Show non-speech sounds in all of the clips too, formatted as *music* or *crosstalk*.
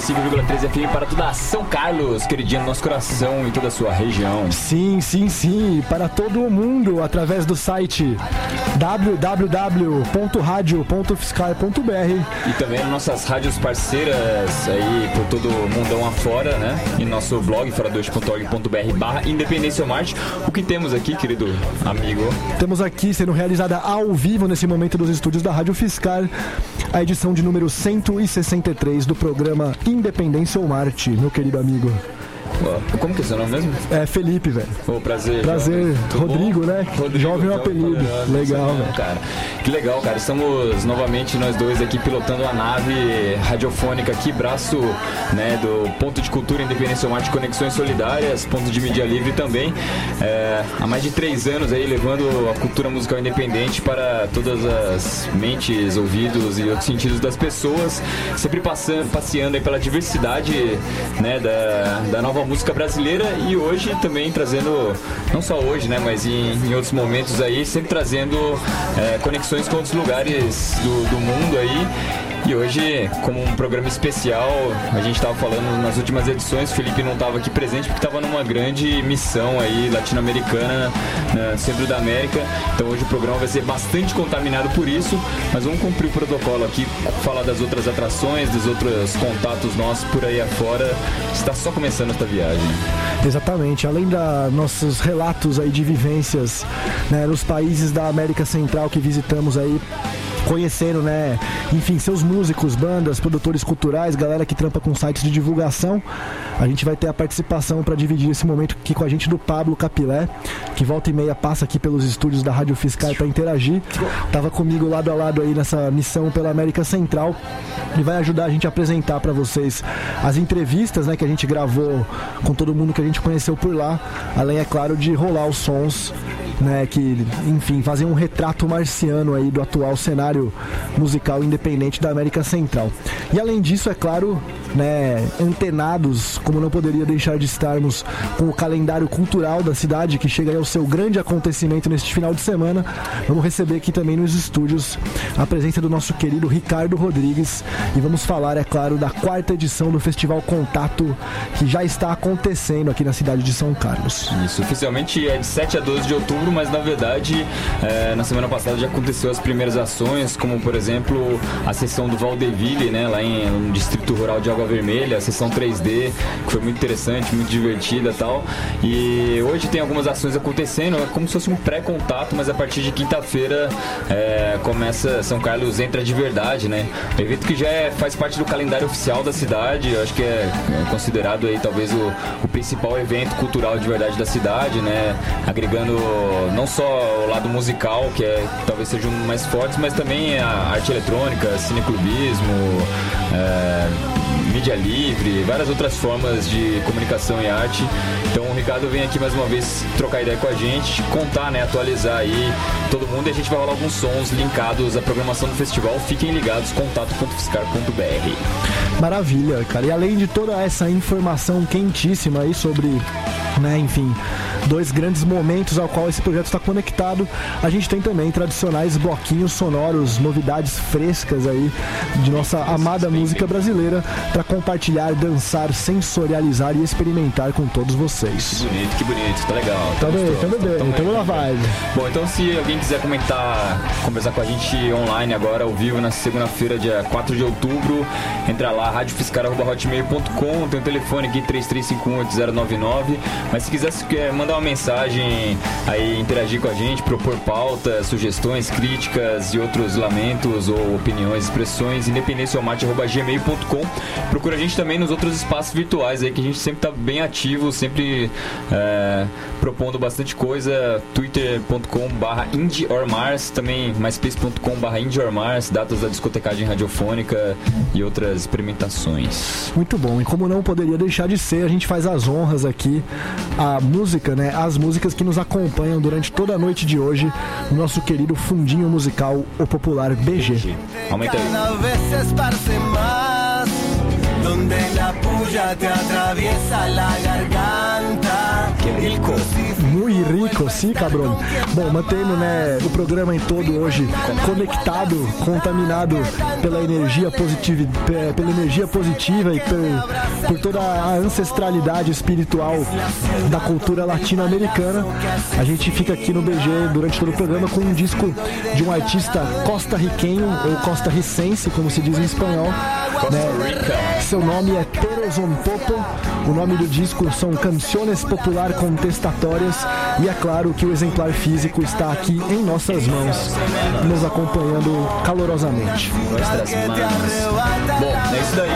você, 95,3 FM para toda São Carlos, queridinho do nosso coração e toda a sua região. Sim, sim, sim, para todo o mundo, através do site www.radio.fiscar.br E também nas nossas rádios parceiras aí por todo o mundão afora, né? E nosso blog, fora2.org.br barra Independência Marte. O que temos aqui, querido amigo? Temos aqui sendo realizada ao vivo nesse momento dos estúdios da Rádio Fiscar a edição de número 163 do programa Independência ou Marte, meu querido amigo. Como que é seu nome mesmo? É Felipe, velho. Prazer. Prazer. Rodrigo, bom? né? Rodrigo, jovem é um apelido. Legal, velho. Cara, que legal, cara. Estamos novamente nós dois aqui pilotando a nave radiofônica aqui, braço né, do Ponto de Cultura Independência Marte Conexões Solidárias, ponto de mídia livre também. É, há mais de três anos aí levando a cultura musical independente para todas as mentes, ouvidos e outros sentidos das pessoas, sempre passando, passeando aí pela diversidade né, da, da nova música brasileira e hoje também trazendo, não só hoje, né, mas em, em outros momentos aí, sempre trazendo é, conexões com outros lugares do, do mundo aí e hoje, como um programa especial, a gente estava falando nas últimas edições, o Felipe não estava aqui presente porque estava numa grande missão aí latino-americana, no centro da América. Então hoje o programa vai ser bastante contaminado por isso, mas vamos cumprir o protocolo aqui, falar das outras atrações, dos outros contatos nossos por aí afora. Está só começando esta viagem. Exatamente. Além da nossos relatos aí de vivências né, nos países da América Central que visitamos aí conhecendo, né, enfim, seus músicos, bandas, produtores culturais, galera que trampa com sites de divulgação. A gente vai ter a participação para dividir esse momento aqui com a gente do Pablo Capilé, que volta e meia passa aqui pelos estúdios da Rádio Fiscal para interagir. Tava comigo lado a lado aí nessa missão pela América Central e vai ajudar a gente a apresentar para vocês as entrevistas, né, que a gente gravou com todo mundo que a gente conheceu por lá, além é claro de rolar os sons né, que, enfim, fazem um retrato marciano aí do atual cenário musical independente da América Central. E além disso, é claro, né, antenados, como não poderia deixar de estarmos com o calendário cultural da cidade, que chega ao seu grande acontecimento neste final de semana. Vamos receber aqui também nos estúdios a presença do nosso querido Ricardo Rodrigues e vamos falar, é claro, da quarta edição do Festival Contato, que já está acontecendo aqui na cidade de São Carlos. Isso, oficialmente é de 7 a 12 de outubro, mas na verdade é, na semana passada já aconteceu as primeiras ações, como por exemplo a sessão do Valdeville, né, lá em, no Distrito Rural de Água Vermelha, a sessão 3D, que foi muito interessante, muito divertida tal. E hoje tem algumas ações acontecendo, é como se fosse um pré-contato, mas a partir de quinta-feira é, começa São Carlos entra de verdade, né? Um evento que já é, faz parte do calendário oficial da cidade, eu acho que é, é considerado aí talvez o, o, principal evento cultural de verdade da cidade, né? Agregando não só o lado musical, que é talvez seja um mais fortes, mas também a arte eletrônica, cineclubismo, é, mídia livre, várias outras formas de comunicação e arte. Então o Ricardo vem aqui mais uma vez trocar ideia com a gente, contar, né, atualizar aí todo mundo e a gente vai rolar alguns sons linkados à programação do festival. Fiquem ligados, contato.fiscar.br. Maravilha, cara. E além de toda essa informação quentíssima aí sobre, né, enfim, dois grandes momentos ao qual esse projeto está conectado. A gente tem também tradicionais bloquinhos sonoros, novidades frescas aí de nossa amada música brasileira para compartilhar, dançar, sensorializar e experimentar com todos vocês. Que bonito, que bonito, tá legal. Tá bem, tá bem, estamos na vibe. Bom, então se alguém quiser comentar, conversar com a gente online agora, ao vivo, na segunda-feira, dia 4 de outubro, entra lá, radiofiscal.hotmail.com, tem o um telefone aqui, 33518099, mas se quiser mandar uma mensagem aí, interagir com a gente, propor pauta, sugestões, críticas e outros lamentos ou opiniões, expressões, independencialmate.gmail.com. Procura a gente também nos outros espaços virtuais aí, que a gente sempre tá bem ativo, sempre é, propondo bastante coisa. twitter.com barra indieormars, também myspace.com barra indieormars, datas da discotecagem radiofônica e outras experimentações. Muito bom, e como não poderia deixar de ser, a gente faz as honras aqui, a música, né, as músicas que nos acompanham durante toda a noite de hoje no nosso querido fundinho musical, o popular BG. Aumenta aí. Rico. Rico, sim, cabrão. Bom, mantendo né, o programa em todo hoje conectado, contaminado pela energia positiva, pela energia positiva e por, por toda a ancestralidade espiritual da cultura latino-americana. A gente fica aqui no BG durante todo o programa com um disco de um artista ou costa-ricense, como se diz em espanhol. Né? Seu nome é Teros Popo. O nome do disco são Canciones Popular Contestatórias. E é claro que o exemplar físico está aqui em nossas mãos, nos acompanhando calorosamente. Bom, é isso daí.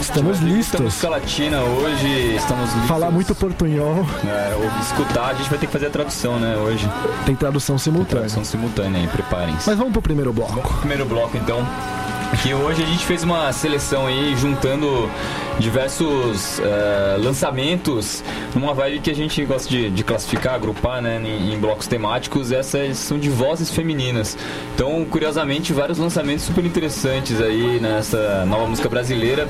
Estamos listos. Estamos Latina hoje, estamos listos. Falar muito portunhol. É, escutar, a gente vai ter que fazer a tradução, né, hoje. Tem tradução simultânea. Tem tradução simultânea aí, preparem-se. Mas vamos pro primeiro bloco. Vamos pro primeiro bloco, então que hoje a gente fez uma seleção aí juntando diversos uh, lançamentos numa vibe que a gente gosta de, de classificar, agrupar né, em, em, blocos temáticos. Essas são de vozes femininas. Então, curiosamente, vários lançamentos super interessantes aí nessa nova música brasileira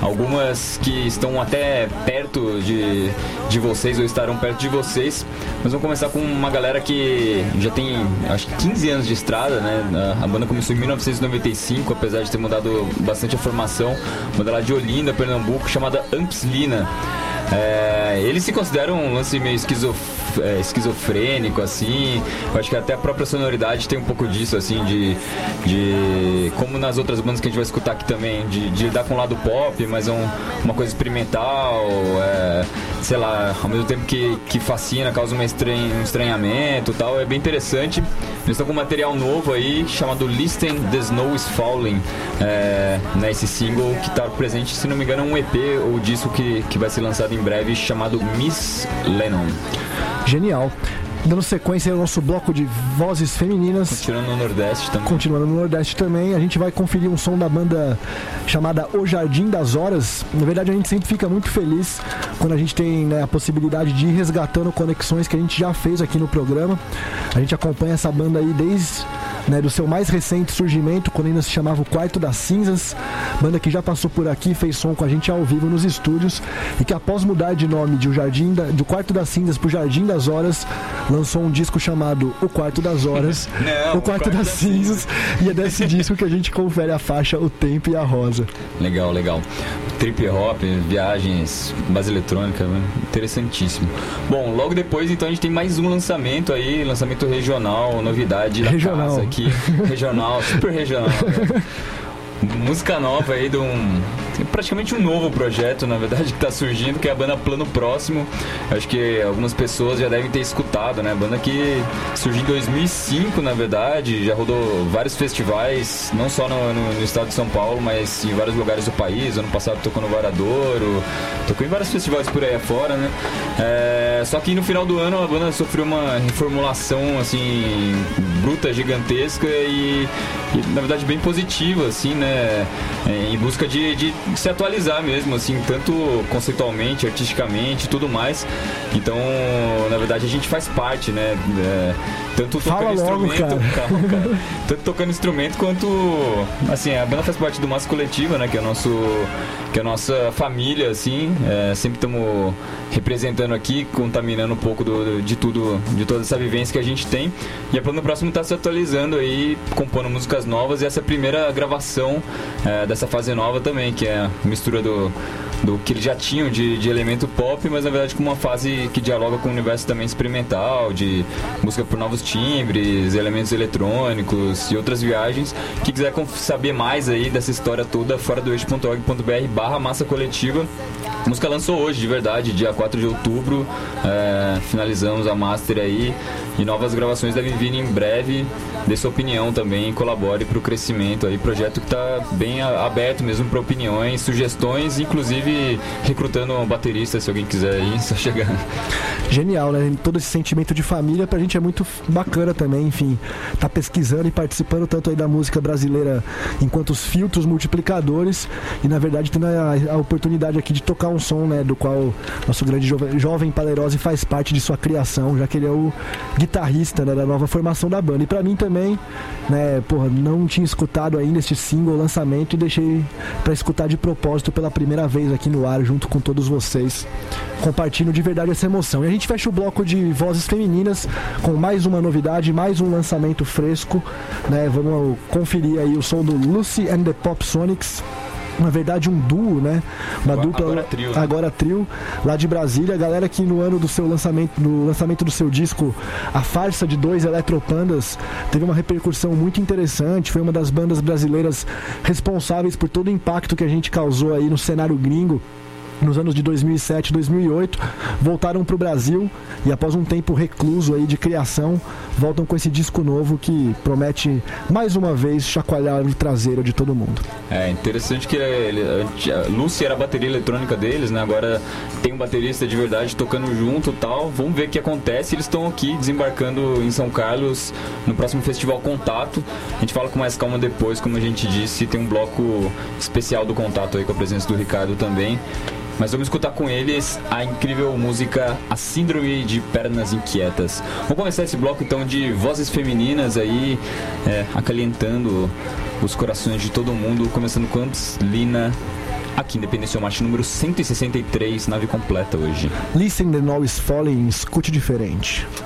algumas que estão até perto de, de vocês ou estarão perto de vocês. Mas vamos começar com uma galera que já tem acho que 15 anos de estrada, né? A banda começou em 1995, apesar de ter mudado bastante a formação. Banda lá de Olinda, Pernambuco, chamada Ampslina. É, eles se consideram um lance meio esquizof, é, esquizofrênico, assim. Eu acho que até a própria sonoridade tem um pouco disso, assim, de. de como nas outras bandas que a gente vai escutar aqui também, de, de lidar com o lado pop, mas é um, uma coisa experimental, é, sei lá, ao mesmo tempo que, que fascina, causa uma estranha, um estranhamento tal. É bem interessante. Eles estão com um material novo aí chamado Listen The Snow is Falling, é, né, esse single que está presente, se não me engano, é um EP ou disco que, que vai ser lançado em breve chamado Miss Lennon. Genial. Dando sequência ao nosso bloco de vozes femininas. Continuando no Nordeste também. Continuando no Nordeste também, a gente vai conferir um som da banda chamada O Jardim das Horas. Na verdade, a gente sempre fica muito feliz quando a gente tem né, a possibilidade de ir resgatando conexões que a gente já fez aqui no programa. A gente acompanha essa banda aí desde né, do seu mais recente surgimento, quando ainda se chamava o Quarto das Cinzas, banda que já passou por aqui, fez som com a gente ao vivo nos estúdios e que após mudar de nome de o Jardim da, do Quarto das Cinzas para o Jardim das Horas, lançou um disco chamado O Quarto das Horas, *laughs* Não, o, Quarto o Quarto, das, das Cinzas, e é desse disco que a gente confere a faixa O Tempo e a Rosa. Legal, legal. Trip hop, viagens, base eletrônica, né? interessantíssimo. Bom, logo depois então a gente tem mais um lançamento aí, lançamento regional, novidade da regional. casa aqui, *laughs* regional, super regional. Né? Música nova aí de um praticamente um novo projeto, na verdade, *laughs* que está surgindo, que é a banda Plano Próximo. Acho que algumas pessoas já devem ter escutado, né? Banda que surgiu em 2005, na verdade, já rodou vários festivais, não só no, no, no estado de São Paulo, mas em vários lugares do país. Ano passado tocou no Varadouro, tocou em vários festivais por aí afora, né? É, só que no final do ano a banda sofreu uma reformulação, assim, bruta, gigantesca e, e na verdade, bem positiva, assim, né? Em busca de, de se atualizar mesmo, assim, tanto conceitualmente, artisticamente tudo mais. Então, na verdade, a gente faz parte, né? É, tanto tocando Fala instrumento. Logo, cara. *laughs* Calma, cara. Tanto tocando instrumento quanto. Assim, a banda faz parte do Massa Coletiva, né? Que é, o nosso, que a nossa família, assim. É, sempre estamos representando aqui, contaminando um pouco do, de tudo, de toda essa vivência que a gente tem. E a Plano Próximo está se atualizando aí, compondo músicas novas. E essa primeira gravação é, dessa fase nova também, que é a mistura do, do que eles já tinham de, de elemento pop, mas na verdade com uma fase que dialoga com o universo também experimental, de música por novos timbres, elementos eletrônicos e outras viagens. Quem quiser saber mais aí dessa história toda, fora do eixo.org.br barra massa coletiva. A música lançou hoje, de verdade, dia 4 de outubro. É, finalizamos a master aí e novas gravações devem vir em breve. Dê sua opinião também, colabore para o crescimento aí. Projeto que está bem aberto mesmo para opiniões, sugestões, inclusive recrutando um baterista se alguém quiser ir, *laughs* só chegar. Genial, né? Todo esse sentimento de família pra gente é muito bacana também, enfim, tá pesquisando e participando tanto aí da música brasileira enquanto os filtros multiplicadores e na verdade tendo a, a oportunidade aqui de tocar um som, né, do qual nosso grande jovem, jovem Palerose faz parte de sua criação, já que ele é o guitarrista né, da nova formação da banda. E para mim também né, porra, não tinha escutado ainda este single lançamento e deixei para escutar de propósito pela primeira vez aqui no ar junto com todos vocês. Compartilho de verdade essa emoção. E a gente fecha o bloco de vozes femininas com mais uma novidade, mais um lançamento fresco, né? Vamos conferir aí o som do Lucy and the Pop Sonics na verdade um duo, né? Uma Agora- dupla agora trio, né? agora trio lá de Brasília, galera que no ano do seu lançamento, no lançamento do seu disco A Farsa de Dois Eletropandas, teve uma repercussão muito interessante, foi uma das bandas brasileiras responsáveis por todo o impacto que a gente causou aí no cenário gringo nos anos de 2007 e 2008, voltaram para o Brasil e após um tempo recluso aí de criação, voltam com esse disco novo que promete mais uma vez chacoalhar o traseiro de todo mundo. É interessante que ele, a Lucy era a bateria eletrônica deles, né? Agora tem um baterista de verdade tocando junto tal. Vamos ver o que acontece. Eles estão aqui desembarcando em São Carlos no próximo festival Contato. A gente fala com mais calma depois, como a gente disse. Tem um bloco especial do Contato aí com a presença do Ricardo também. Mas vamos escutar com eles a incrível música A Síndrome de Pernas Inquietas. Vamos começar esse bloco então de vozes femininas aí, é, acalentando os corações de todo mundo, começando com Lina, aqui Independência Marte número 163, nave completa hoje. Listen the Noise Falling, escute diferente. *laughs*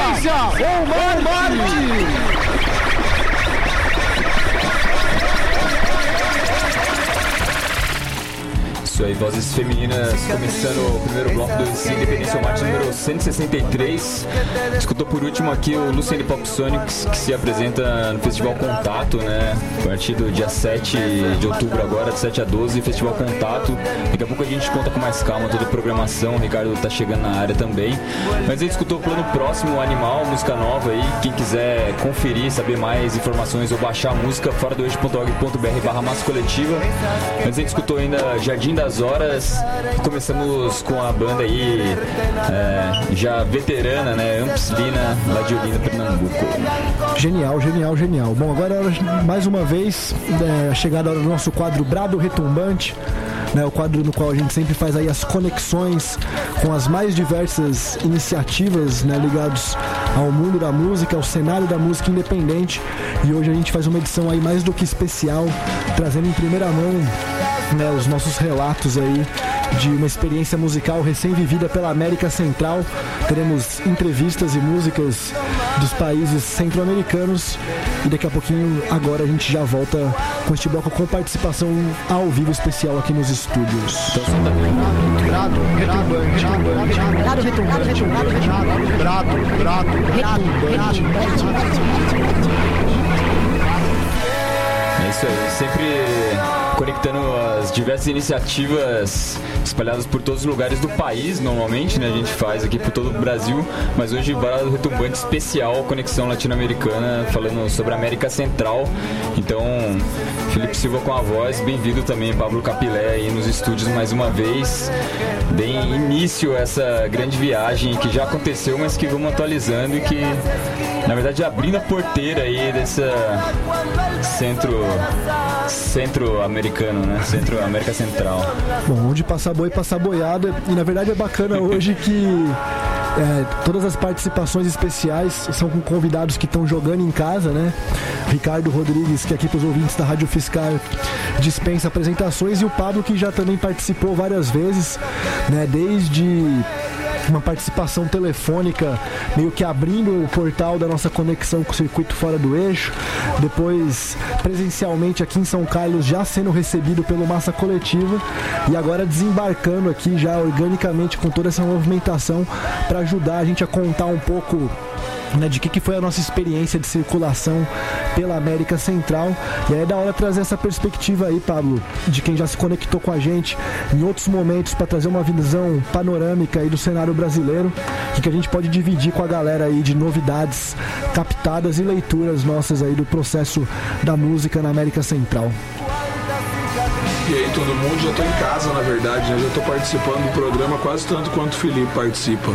Ou Marte! Isso aí, vozes femininas começando 163. Escutou por último aqui o Luciane Pop Sonics, que se apresenta no Festival Contato, né? A partir do dia 7 de outubro agora, de 7 a 12, Festival Contato. Daqui a pouco a gente conta com mais calma toda a programação, o Ricardo tá chegando na área também. Mas aí escutou o plano próximo, Animal, música nova aí. Quem quiser conferir, saber mais informações ou baixar a música, fora do eixo.org.br barra massa coletiva. Mas a gente escutou ainda Jardim das horas. Começamos com a banda aí é, já veterana, né? Amps Lina, lá de Olinda, Pernambuco. Genial, genial, genial. Bom, agora é mais uma vez é, chegada do nosso quadro Brado Retumbante. Né, o quadro no qual a gente sempre faz aí as conexões com as mais diversas iniciativas né, ligados ao mundo da música, ao cenário da música independente. E hoje a gente faz uma edição aí mais do que especial, trazendo em primeira mão né, os nossos relatos aí de uma experiência musical recém-vivida pela América Central. Teremos entrevistas e músicas dos países centro-americanos e daqui a pouquinho, agora a gente já volta com este bloco com participação ao vivo especial aqui nos estúdios. Retumbante. É isso aí, sempre conectando as diversas iniciativas espalhadas por todos os lugares do país, normalmente, né? A gente faz aqui por todo o Brasil, mas hoje Barado Retumbante especial, Conexão Latino-Americana, falando sobre a América Central. Então, Felipe Silva com a voz, bem-vindo também, Pablo Capilé aí nos estúdios mais uma vez. Deem início essa grande viagem que já aconteceu, mas que vamos atualizando e que, na verdade, abrindo a porteira aí dessa centro centro-americano, né? Centro-América Central. Bom, onde passar boi, passar boiada. E na verdade é bacana hoje que é, todas as participações especiais são com convidados que estão jogando em casa, né? Ricardo Rodrigues, que aqui para os ouvintes da Rádio Fiscal dispensa apresentações, e o Pablo, que já também participou várias vezes, né? Desde uma participação telefônica, meio que abrindo o portal da nossa conexão com o circuito fora do eixo. Depois, presencialmente aqui em São Carlos, já sendo recebido pelo Massa Coletiva e agora desembarcando aqui já organicamente com toda essa movimentação para ajudar a gente a contar um pouco né, de que, que foi a nossa experiência de circulação pela América Central. E aí é da hora trazer essa perspectiva aí, Pablo, de quem já se conectou com a gente em outros momentos para trazer uma visão panorâmica aí do cenário brasileiro, que, que a gente pode dividir com a galera aí de novidades captadas e leituras nossas aí do processo da música na América Central. E aí todo mundo já tô em casa, na verdade, né? Já tô participando do programa quase tanto quanto o Felipe participa.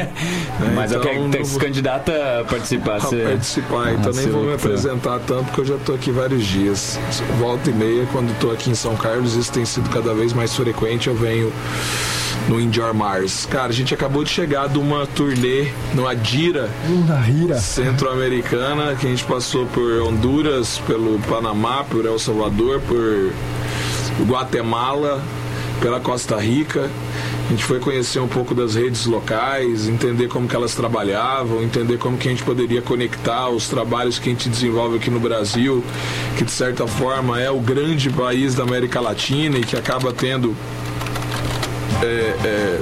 *laughs* Mas então, eu quero se candidata a participar. A você... participar, então nem vou me apresentar tanto porque eu já tô aqui vários dias. Volta e meia, quando tô aqui em São Carlos, isso tem sido cada vez mais frequente, eu venho no Indoor Mars. Cara, a gente acabou de chegar de uma turnê no Adira, centro-americana, que a gente passou por Honduras, pelo Panamá, por El Salvador, por Guatemala, pela Costa Rica. A gente foi conhecer um pouco das redes locais, entender como que elas trabalhavam, entender como que a gente poderia conectar os trabalhos que a gente desenvolve aqui no Brasil, que de certa forma é o grande país da América Latina e que acaba tendo é, é,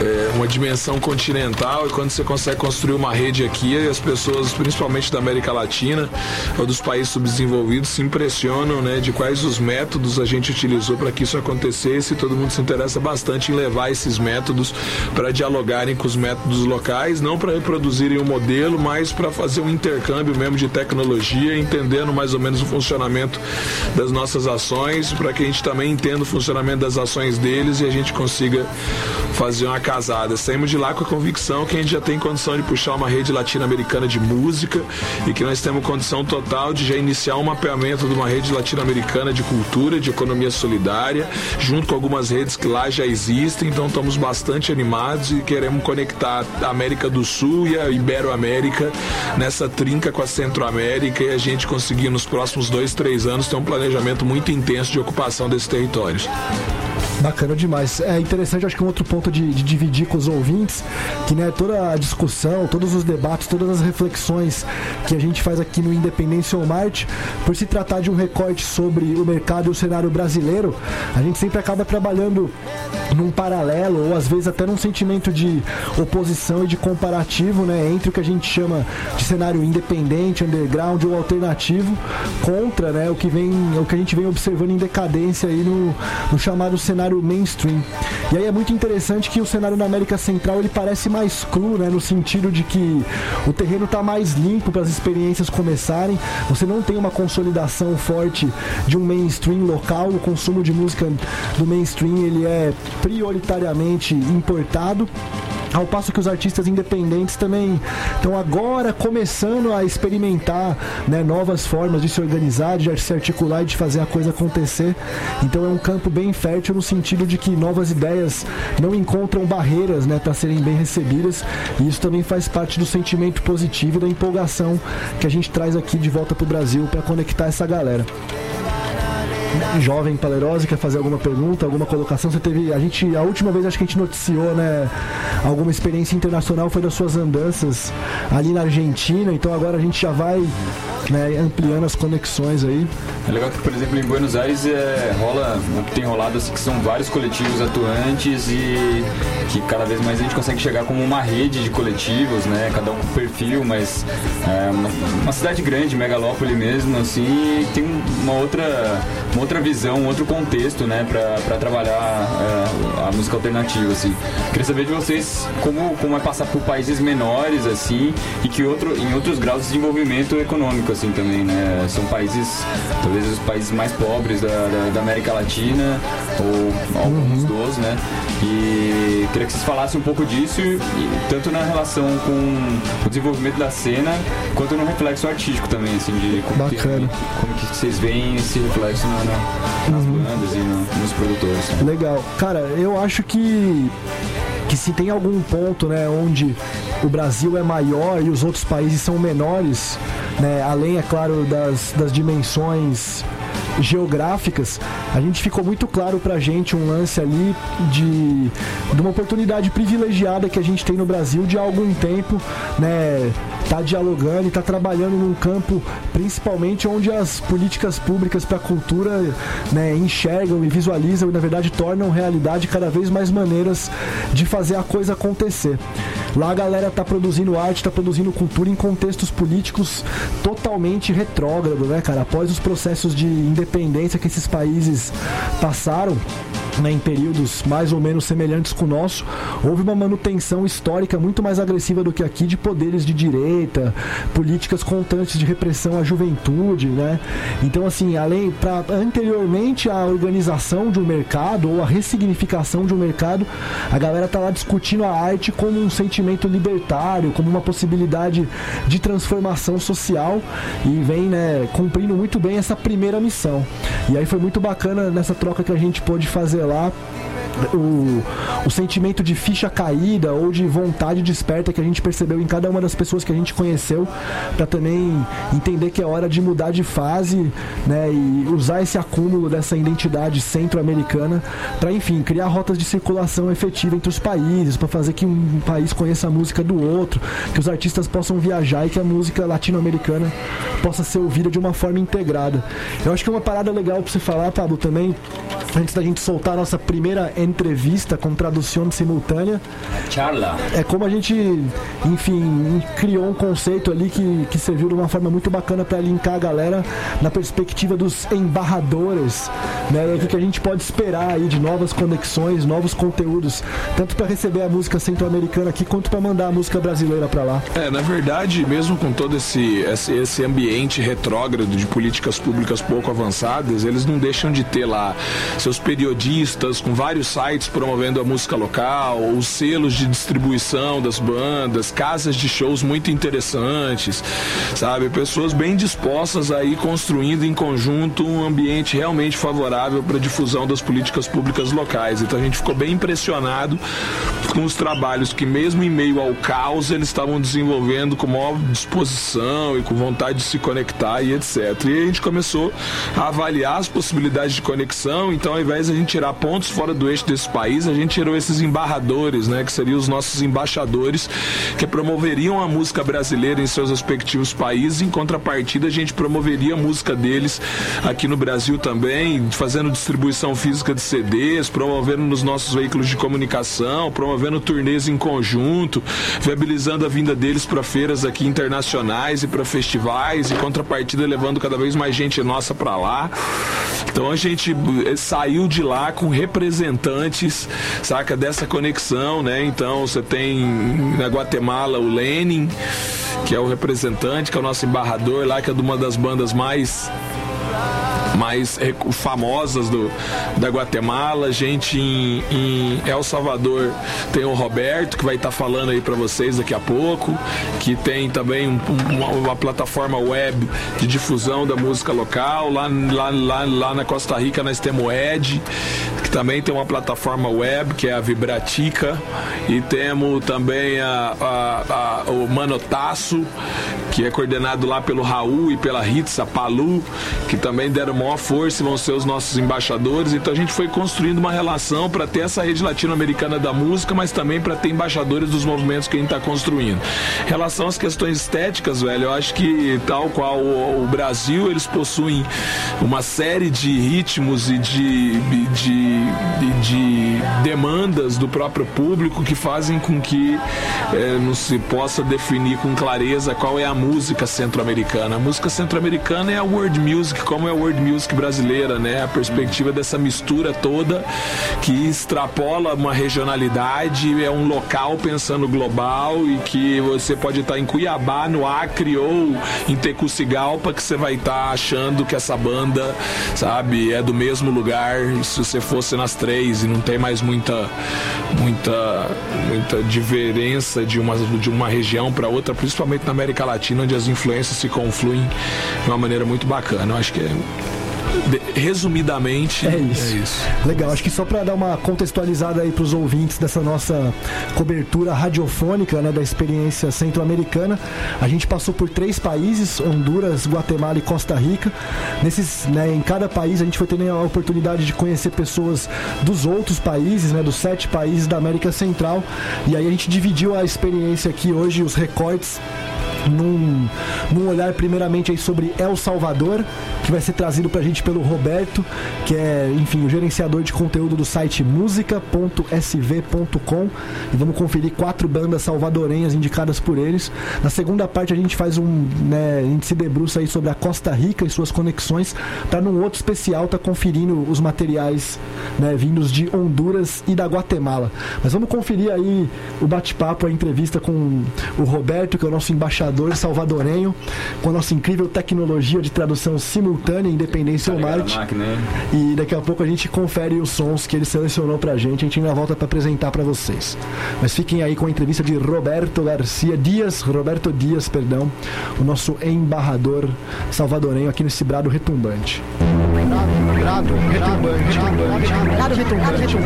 é, uma dimensão continental e quando você consegue construir uma rede aqui, as pessoas, principalmente da América Latina ou dos países subdesenvolvidos, se impressionam né, de quais os métodos a gente utilizou para que isso acontecesse e todo mundo se interessa bastante em levar esses métodos para dialogarem com os métodos locais, não para reproduzirem um modelo, mas para fazer um intercâmbio mesmo de tecnologia, entendendo mais ou menos o funcionamento das nossas ações, para que a gente também entenda o funcionamento das ações deles e a gente consiga fazer uma casada. Saímos de lá com a convicção que a gente já tem condição de puxar uma rede latino-americana de música e que nós temos condição total de já iniciar um mapeamento de uma rede latino-americana de cultura, de economia solidária, junto com algumas redes que lá já existem. Então estamos bastante animados e queremos conectar a América do Sul e a Ibero-América nessa trinca com a Centro-América e a gente conseguir nos próximos dois, três anos ter um planejamento muito intenso de ocupação desses territórios. Bacana demais. É interessante, acho que um outro ponto de, de, dividir com os ouvintes, que né, toda a discussão, todos os debates, todas as reflexões que a gente faz aqui no Independência ou Marte, por se tratar de um recorte sobre o mercado e o cenário brasileiro, a gente sempre acaba trabalhando num paralelo, ou às vezes até num sentimento de oposição e de comparativo, né, entre o que a gente chama de cenário independente, underground ou alternativo, contra né, o que vem, o que a gente vem observando em decadência aí no, no chamado cenário mainstream. E aí é muito interessante que o cenário na América Central ele parece mais cru, né, no sentido de que o terreno está mais limpo para as experiências começarem. Você não tem uma consolidação forte de um mainstream local. O consumo de música do mainstream ele é prioritariamente importado. Ao passo que os artistas independentes também estão agora começando a experimentar né, novas formas de se organizar, de se articular e de fazer a coisa acontecer. Então é um campo bem fértil no sentido de que novas ideias não encontram barreiras né, para serem bem recebidas. E isso também faz parte do sentimento positivo e da empolgação que a gente traz aqui de volta para o Brasil para conectar essa galera jovem Palerosa quer fazer alguma pergunta, alguma colocação? Você teve. A gente. A última vez acho que a gente noticiou, né? Alguma experiência internacional foi das suas andanças ali na Argentina, então agora a gente já vai né, ampliando as conexões aí. É legal que, por exemplo, em Buenos Aires é, rola, tem rolado assim, que são vários coletivos atuantes e que cada vez mais a gente consegue chegar como uma rede de coletivos, né? Cada um com perfil, mas é uma, uma cidade grande, megalópole mesmo, assim, tem uma outra, uma outra visão, um outro contexto, né, para trabalhar é, a música alternativa, assim. Queria saber de vocês como, como é passar por países menores, assim, e que outro, em outros graus de desenvolvimento econômico, assim, também, né? São países, talvez os países mais pobres da, da, da América Latina, ou alguns uhum. dos, né? E queria que vocês falassem um pouco disso, e, tanto na relação com o desenvolvimento da cena, quanto no reflexo artístico também, assim, de como, Bacana. Que, como que vocês veem esse reflexo na, na, nas uhum. bandas e no, nos produtores. Né? Legal. Cara, eu acho que que se tem algum ponto, né, onde o Brasil é maior e os outros países são menores, né, além, é claro, das, das dimensões geográficas, a gente ficou muito claro pra gente um lance ali de, de uma oportunidade privilegiada que a gente tem no Brasil de há algum tempo, né? Tá dialogando e tá trabalhando num campo principalmente onde as políticas públicas para a cultura né, enxergam e visualizam e na verdade tornam realidade cada vez mais maneiras de fazer a coisa acontecer. Lá a galera tá produzindo arte, tá produzindo cultura em contextos políticos totalmente retrógrado, né, cara? Após os processos de independência que esses países passaram, né, em períodos mais ou menos semelhantes com o nosso, houve uma manutenção histórica muito mais agressiva do que aqui de poderes de direita, políticas constantes de repressão à juventude, né? Então assim, além para anteriormente a organização de um mercado ou a ressignificação de um mercado, a galera tá lá discutindo a arte como um sentimento libertário, como uma possibilidade de transformação social e vem, né, cumprindo muito bem essa primeira missão. E aí foi muito bacana nessa troca que a gente pôde fazer lá o, o sentimento de ficha caída ou de vontade desperta que a gente percebeu em cada uma das pessoas que a gente conheceu, para também entender que é hora de mudar de fase, né, e usar esse acúmulo dessa identidade centro-americana para, enfim, criar rotas de circulação efetiva entre os países, para fazer que um país conheça a música do outro, que os artistas possam viajar e que a música latino-americana possa ser ouvida de uma forma integrada. Eu acho que é uma parada legal para você falar, Pablo, também, antes da gente soltar a nossa primeira entrevista com tradução simultânea. Charla. É como a gente, enfim, criou um conceito ali que, que serviu de uma forma muito bacana para linkar a galera na perspectiva dos embarradores, né? O que a gente pode esperar aí de novas conexões, novos conteúdos, tanto para receber a música centro-americana aqui quanto para mandar a música brasileira para lá. É, na verdade, mesmo com todo esse, esse, esse ambiente retrógrado de políticas públicas pouco avançadas, eles não deixam de ter lá seus periodistas com vários sites promovendo a música local, os selos de distribuição das bandas, casas de shows muito interessantes, sabe? Pessoas bem dispostas a ir construindo em conjunto um ambiente realmente favorável para a difusão das políticas públicas locais. Então a gente ficou bem impressionado com os trabalhos que, mesmo em meio ao caos, eles estavam desenvolvendo com maior disposição e com vontade de se conectar e etc. E a gente começou a avaliar as possibilidades de conexão. Então, ao invés de a gente tirar pontos fora do eixo desse país, a gente tirou esses embarradores, né, que seriam os nossos embaixadores, que promoveriam a música brasileira em seus respectivos países. Em contrapartida, a gente promoveria a música deles aqui no Brasil também, fazendo distribuição física de CDs, promovendo nos nossos veículos de comunicação, promovendo turnês em conjunto, viabilizando a vinda deles para feiras aqui internacionais e para festivais, e contrapartida levando cada vez mais gente nossa para lá. Então a gente eh, saiu de lá com representantes, saca, dessa conexão, né? Então você tem na Guatemala o Lenin, que é o representante, que é o nosso embarrador lá, que é de uma das bandas mais mais famosas do, da Guatemala. Gente em, em El Salvador tem o Roberto, que vai estar tá falando aí para vocês daqui a pouco, que tem também um, uma, uma, plataforma web de difusão da música local. Lá, lá, lá, lá na Costa Rica nós temos o Ed, que também tem uma plataforma web, que é a Vibratica. E temos também a, a, a, o Manotaço, que é coordenado lá pelo Raul e pela Ritza Palu, que também deram maior força e vão ser os nossos embaixadores. Então a gente foi construindo uma relação para ter essa rede latino-americana da música, mas também para ter embaixadores dos movimentos que a gente está construindo. Em relação às questões estéticas, velho, eu acho que tal qual o, o Brasil, eles possuem uma série de ritmos e de, de, de, de demandas do próprio público que fazem com que é, não se possa definir com clareza qual é a música centro-americana. A música centro-americana é a world music, como é a world music brasileira, né? A perspectiva dessa mistura toda que extrapola uma regionalidade, é um local pensando global e que você pode estar em Cuiabá, no Acre ou em Tegucigalpa que você vai estar achando que essa banda, sabe, é do mesmo lugar se você fosse nas três e não tem mais muita muita muita diferença de uma de uma região para outra, principalmente na América Latina, onde as influências se confluem de uma maneira muito bacana. Eu acho que é resumidamente, é isso. é isso. Legal, acho que só para dar uma contextualizada aí para os ouvintes dessa nossa cobertura radiofônica né, da experiência centro-americana, a gente passou por três países: Honduras, Guatemala e Costa Rica. Nesses, né, em cada país a gente foi tendo a oportunidade de conhecer pessoas dos outros países, né, dos sete países da América Central. E aí a gente dividiu a experiência aqui hoje, os recortes num, num olhar primeiramente aí sobre El Salvador, que vai ser trazido pra gente pelo Roberto, que é, enfim, o gerenciador de conteúdo do site música.sv.com. E vamos conferir quatro bandas salvadorenhas indicadas por eles. Na segunda parte a gente faz um, né, a gente se debruça aí sobre a Costa Rica e suas conexões, para num outro especial tá conferindo os materiais, né, vindos de Honduras e da Guatemala. Mas vamos conferir aí o bate-papo, a entrevista com o Roberto, que é o nosso embaixador salvadorenho, com a nossa incrível tecnologia de tradução simultânea, Independência tá ou Marte. E daqui a pouco a gente confere os sons que ele selecionou pra gente, a gente ainda volta para apresentar para vocês. Mas fiquem aí com a entrevista de Roberto Garcia Dias, Roberto Dias, perdão, o nosso embarrador salvadorenho aqui no Cibrado Retumbante. Brado, retumbante, brado, retumbante,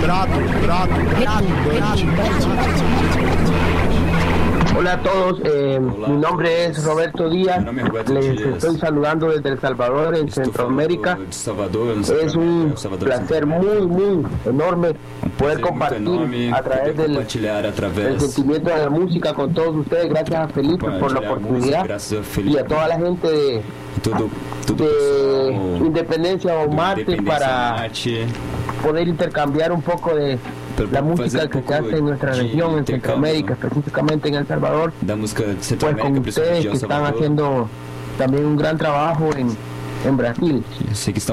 brado, brado, retumbante. Hola a todos, eh, mi nombre es Roberto Díaz, les estoy saludando desde El Salvador, en Centroamérica. Es un placer muy, muy enorme poder compartir a través del, sentimiento de la música con todos ustedes. Gracias a Felipe por la oportunidad y a toda la gente de, de Independencia o Marte para poder intercambiar un poco de la música que se hace en nuestra región, en Centroamérica, específicamente en El Salvador, pues con ustedes que están haciendo también un gran trabajo en, en Brasil.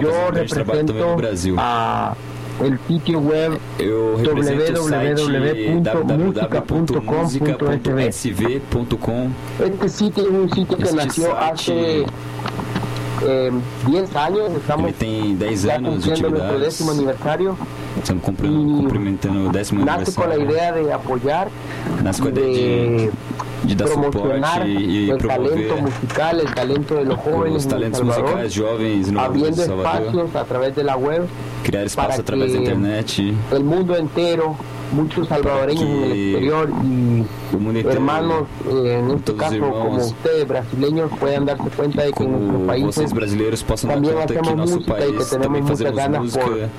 Yo represento a el sitio web www.musica.com.sv. Este sitio es un sitio que nació hace eh, 10 años, estamos tem 10 ya anos de nuestro décimo aniversario. Estamos cumprimentando o décimo Nace con la aniversário. idea de apoyar, Nasce com a ideia de de, de dar suporte e el talento promover musical, el talento de los jóvenes os en El talentos Salvador, musicais jovens no abriendo Salvador. espacios a través de la web, Criar espaço para através da que internet. el mundo entero, muchos salvadoreños en el exterior y hermanos, eh, en este caso como ustedes, brasileños, puedan darse cuenta de que en nuestros países también hacemos música y que tenemos muchas ganas por,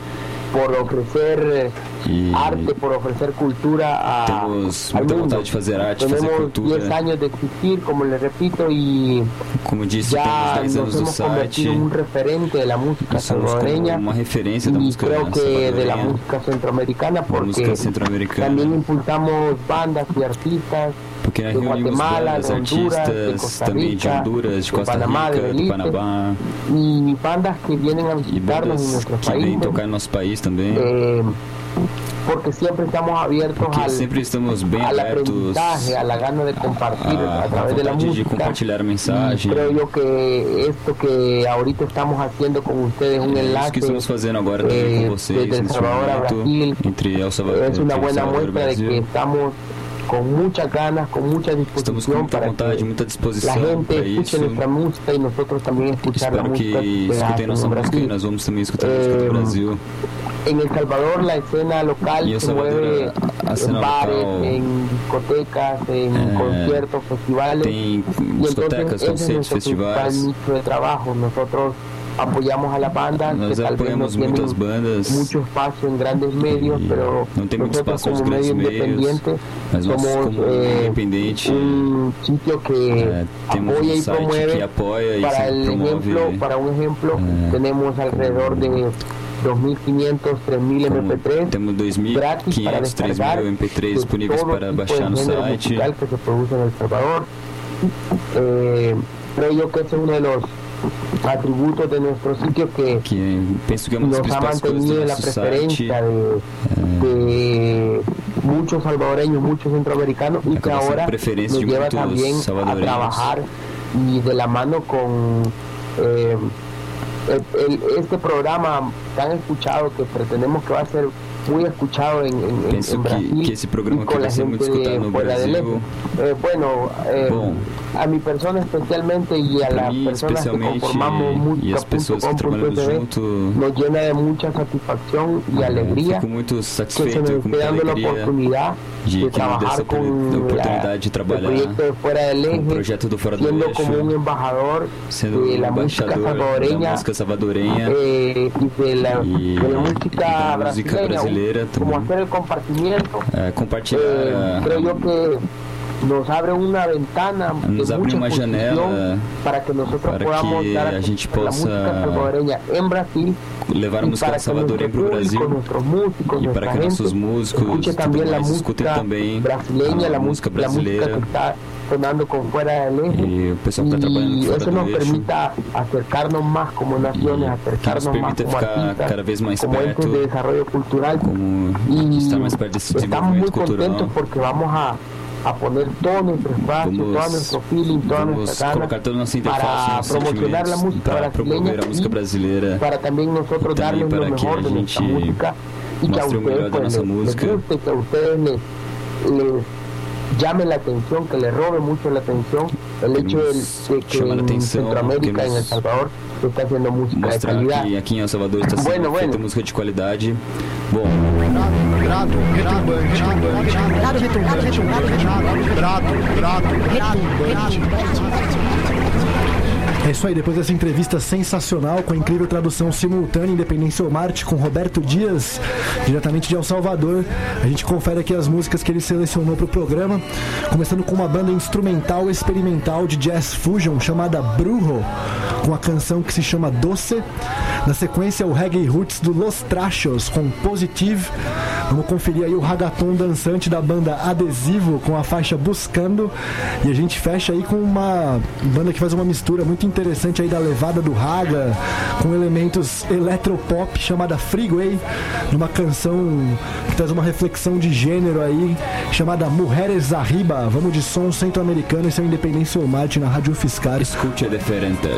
por ofrecer eh, e arte, por ofrecer cultura a, temos muita mundo. vontade de fazer arte, fazer Tenemos 10 cultura. años de existir, como les repito, y Como disse, ya temos 10 nos anos do hemos site. convertido en un referente de la música salvadoreña uma referência da y música creo que de la música centroamericana porque música centro-americana. también impulsamos bandas y artistas Porque de reunimos Guatemala, bandas, de de artistas, também de Honduras, de de Costa Panamá, de Rica, de Belice, Panamá, y bandas que vienen a e visitarnos que vêm tocar no nosso país também. eh, porque siempre estamos abiertos Porque al, sempre estamos bem al abertos aprendizaje, a la gana de compartir a, a, a través de la de música. compartilhar a Y mensagem. creo yo que esto que ahorita estamos haciendo con ustedes, un É enlace, que estamos fazendo agora eh, com vocês desde El Salvador a Brasil, entre El Salvador, es una buena Salvador e muestra de que estamos con muchas ganas, con mucha disposición para vontade, que muita la gente para escuche isso. nuestra música y nosotros también escuchar la música que que escutem hacen nossa en música Brasil. nós vamos também escutar a música do Eh, Brasil. En El Salvador la escena local se Salvador, mueve a en bares, local, en discotecas, en eh, conciertos, festivales. Tem Y entonces ese es principal nicho de trabajo. Nosotros apoyamos a la banda Nós que tal vez no muitas bandas. mucho espacio en grandes medios, pero não tem muito nosotros espaço como medio independiente mas somos como eh, independente un sitio que temos apoya um y promueve que apoia para el promove ejemplo, para un ejemplo, eh, tenemos alrededor de 2.500, 3.000 como MP3 temos gratis para 2.500, descargar 3.000 MP3 de disponíveis para baixar no site. que se produce en El Salvador. Eh, creo yo que ese es uno de los atributos de nuestro sitio que Que penso que é uma das nos ha mantenido en la preferencia de, de muchos salvadoreños, muchos centroamericanos y que ahora nos lleva también a trabajar y de la mano con eh, el- el- este programa tan escuchado que pretendemos que va a ser muy escuchado en, en- en- Penso en que- Brasil que esse programa que con vai ser muito escutado no Brasil. Eh, bueno, eh, Bom, a mi persona especialmente y a las personas que conformamos música.com.tv nos llena de mucha satisfacción y alegría fico muito que se satisfeito nos esté dando la oportunidad de trabajar con la- de el trabalhar proyecto de fuera del projeto do Fora do siendo Eixo, como un embajador sendo de la música embaixador da salvadoreña música salvadorenha eh, y de la, Y de la música brasileña, brasileira como también. hacer el compartimiento. é, compartilhar Eh, yo que nos abre una ventana Nos abre uma janela para que para podamos que dar a gente possa en Brasil levar a y música nuestro para o Brasil músicos, e para que nossos músicos la mais escutem também a la, música brasileira sonando con fuera del eje. e o pessoal está trabalhando y fora eso nos permita acercarnos más como naciones, acercarnos nos más como artistas, cada vez mais como entes perto, de desarrollo cultural. como y estar mais perto desse estamos muy contentos porque vamos a, a poner todo nuestro espacio, Vamos- todo nuestro feeling, toda nuestra gana para promocionar la música para brasileña promover a música brasileira para también nosotros darles lo mejor de nuestra música y que a ustedes pues, les, les guste, que a ustedes les, les llame la atención, que les robe mucho la atención el hecho de, de que en Centroamérica, que en El nos Salvador, haciendo música mostrar que aqui em El Salvador está sendo Bueno, feita bueno. música de qualidade. Bom, Grado, retumbante, retumbante, Grado retumbante, grado retumbante. grado, grado, É isso aí, depois dessa entrevista sensacional com a incrível tradução simultânea Independência ou Marte com Roberto Dias, diretamente de El Salvador, a gente confere aqui as músicas que ele selecionou para o programa, começando com uma banda instrumental experimental de jazz fusion chamada Brujo, com a canção que se chama Doce. Na sequência, o reggae roots do Los Trachos com Positive. Vamos conferir aí o ragaton dançante da banda Adesivo com a faixa Buscando. E a gente fecha aí com uma banda que faz uma mistura muito interessante aí da levada do raga com elementos eletropop chamada Freeway, numa canção que traz uma reflexão de gênero aí chamada Mujeres Arriba. Vamos de som centro-americano e seu Independência ou Marte na Rádio Fiscal. Escute diferente.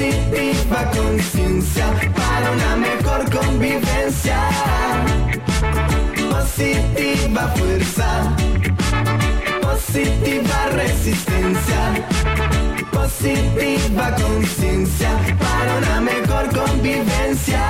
positiva conciencia para una mejor convivencia. Positiva fuerza, positiva resistencia, positiva conciencia para una mejor convivencia.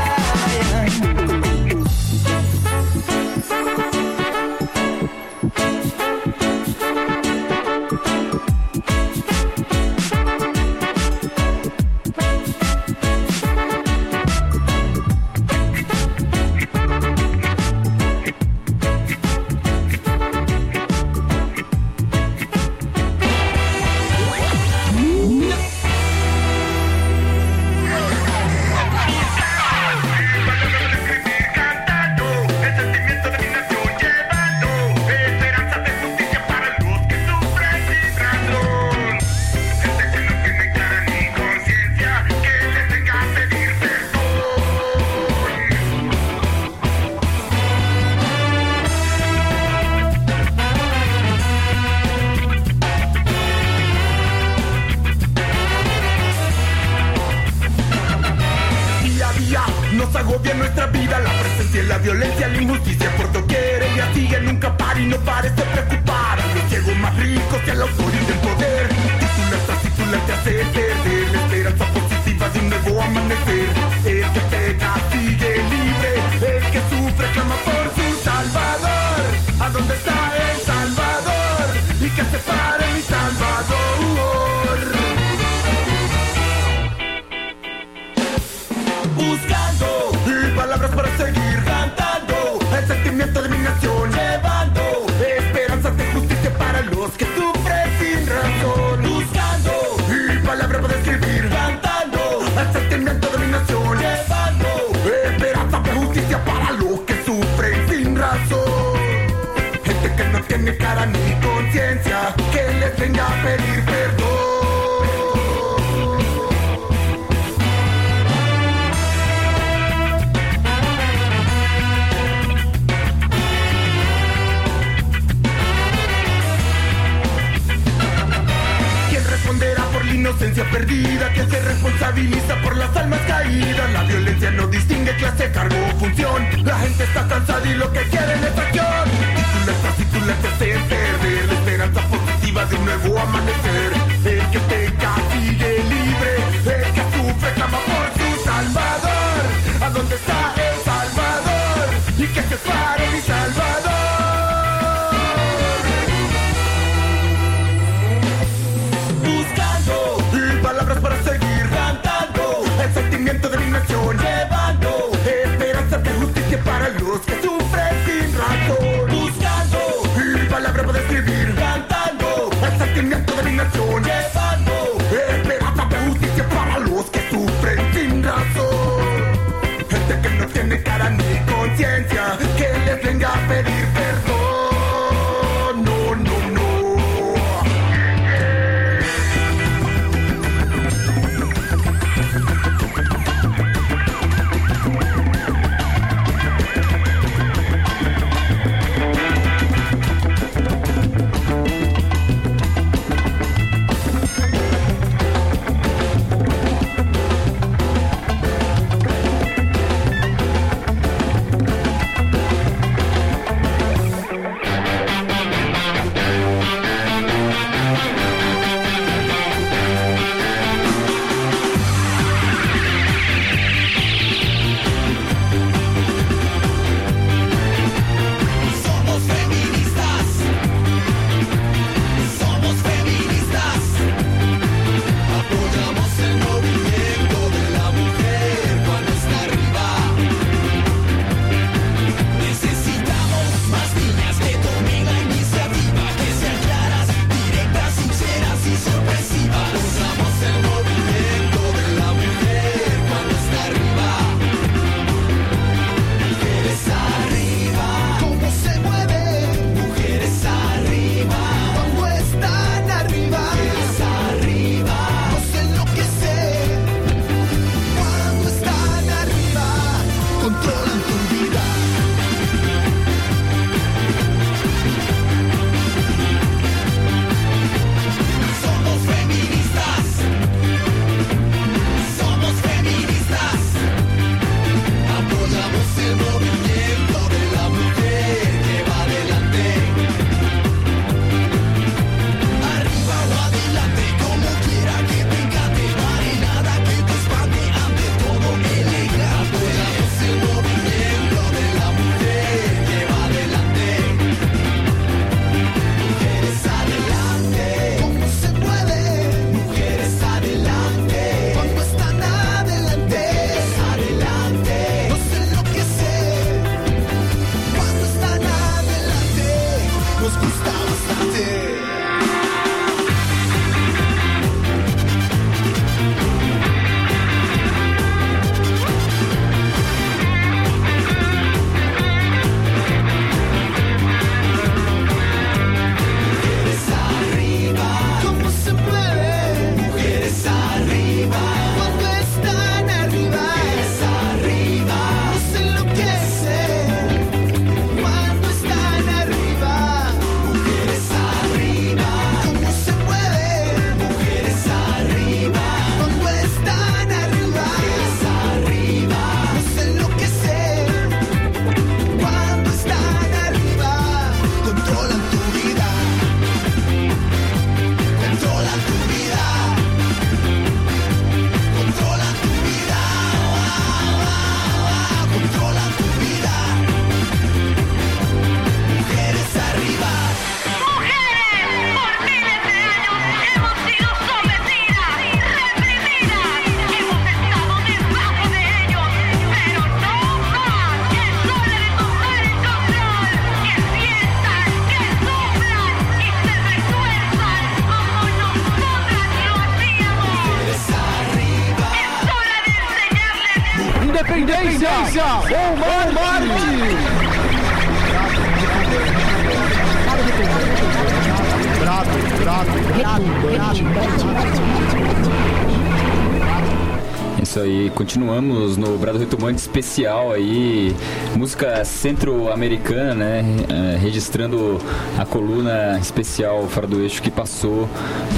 Continuamos no Brado Retomante especial aí, música centro-americana, né? É, registrando a coluna especial Fora do Eixo que passou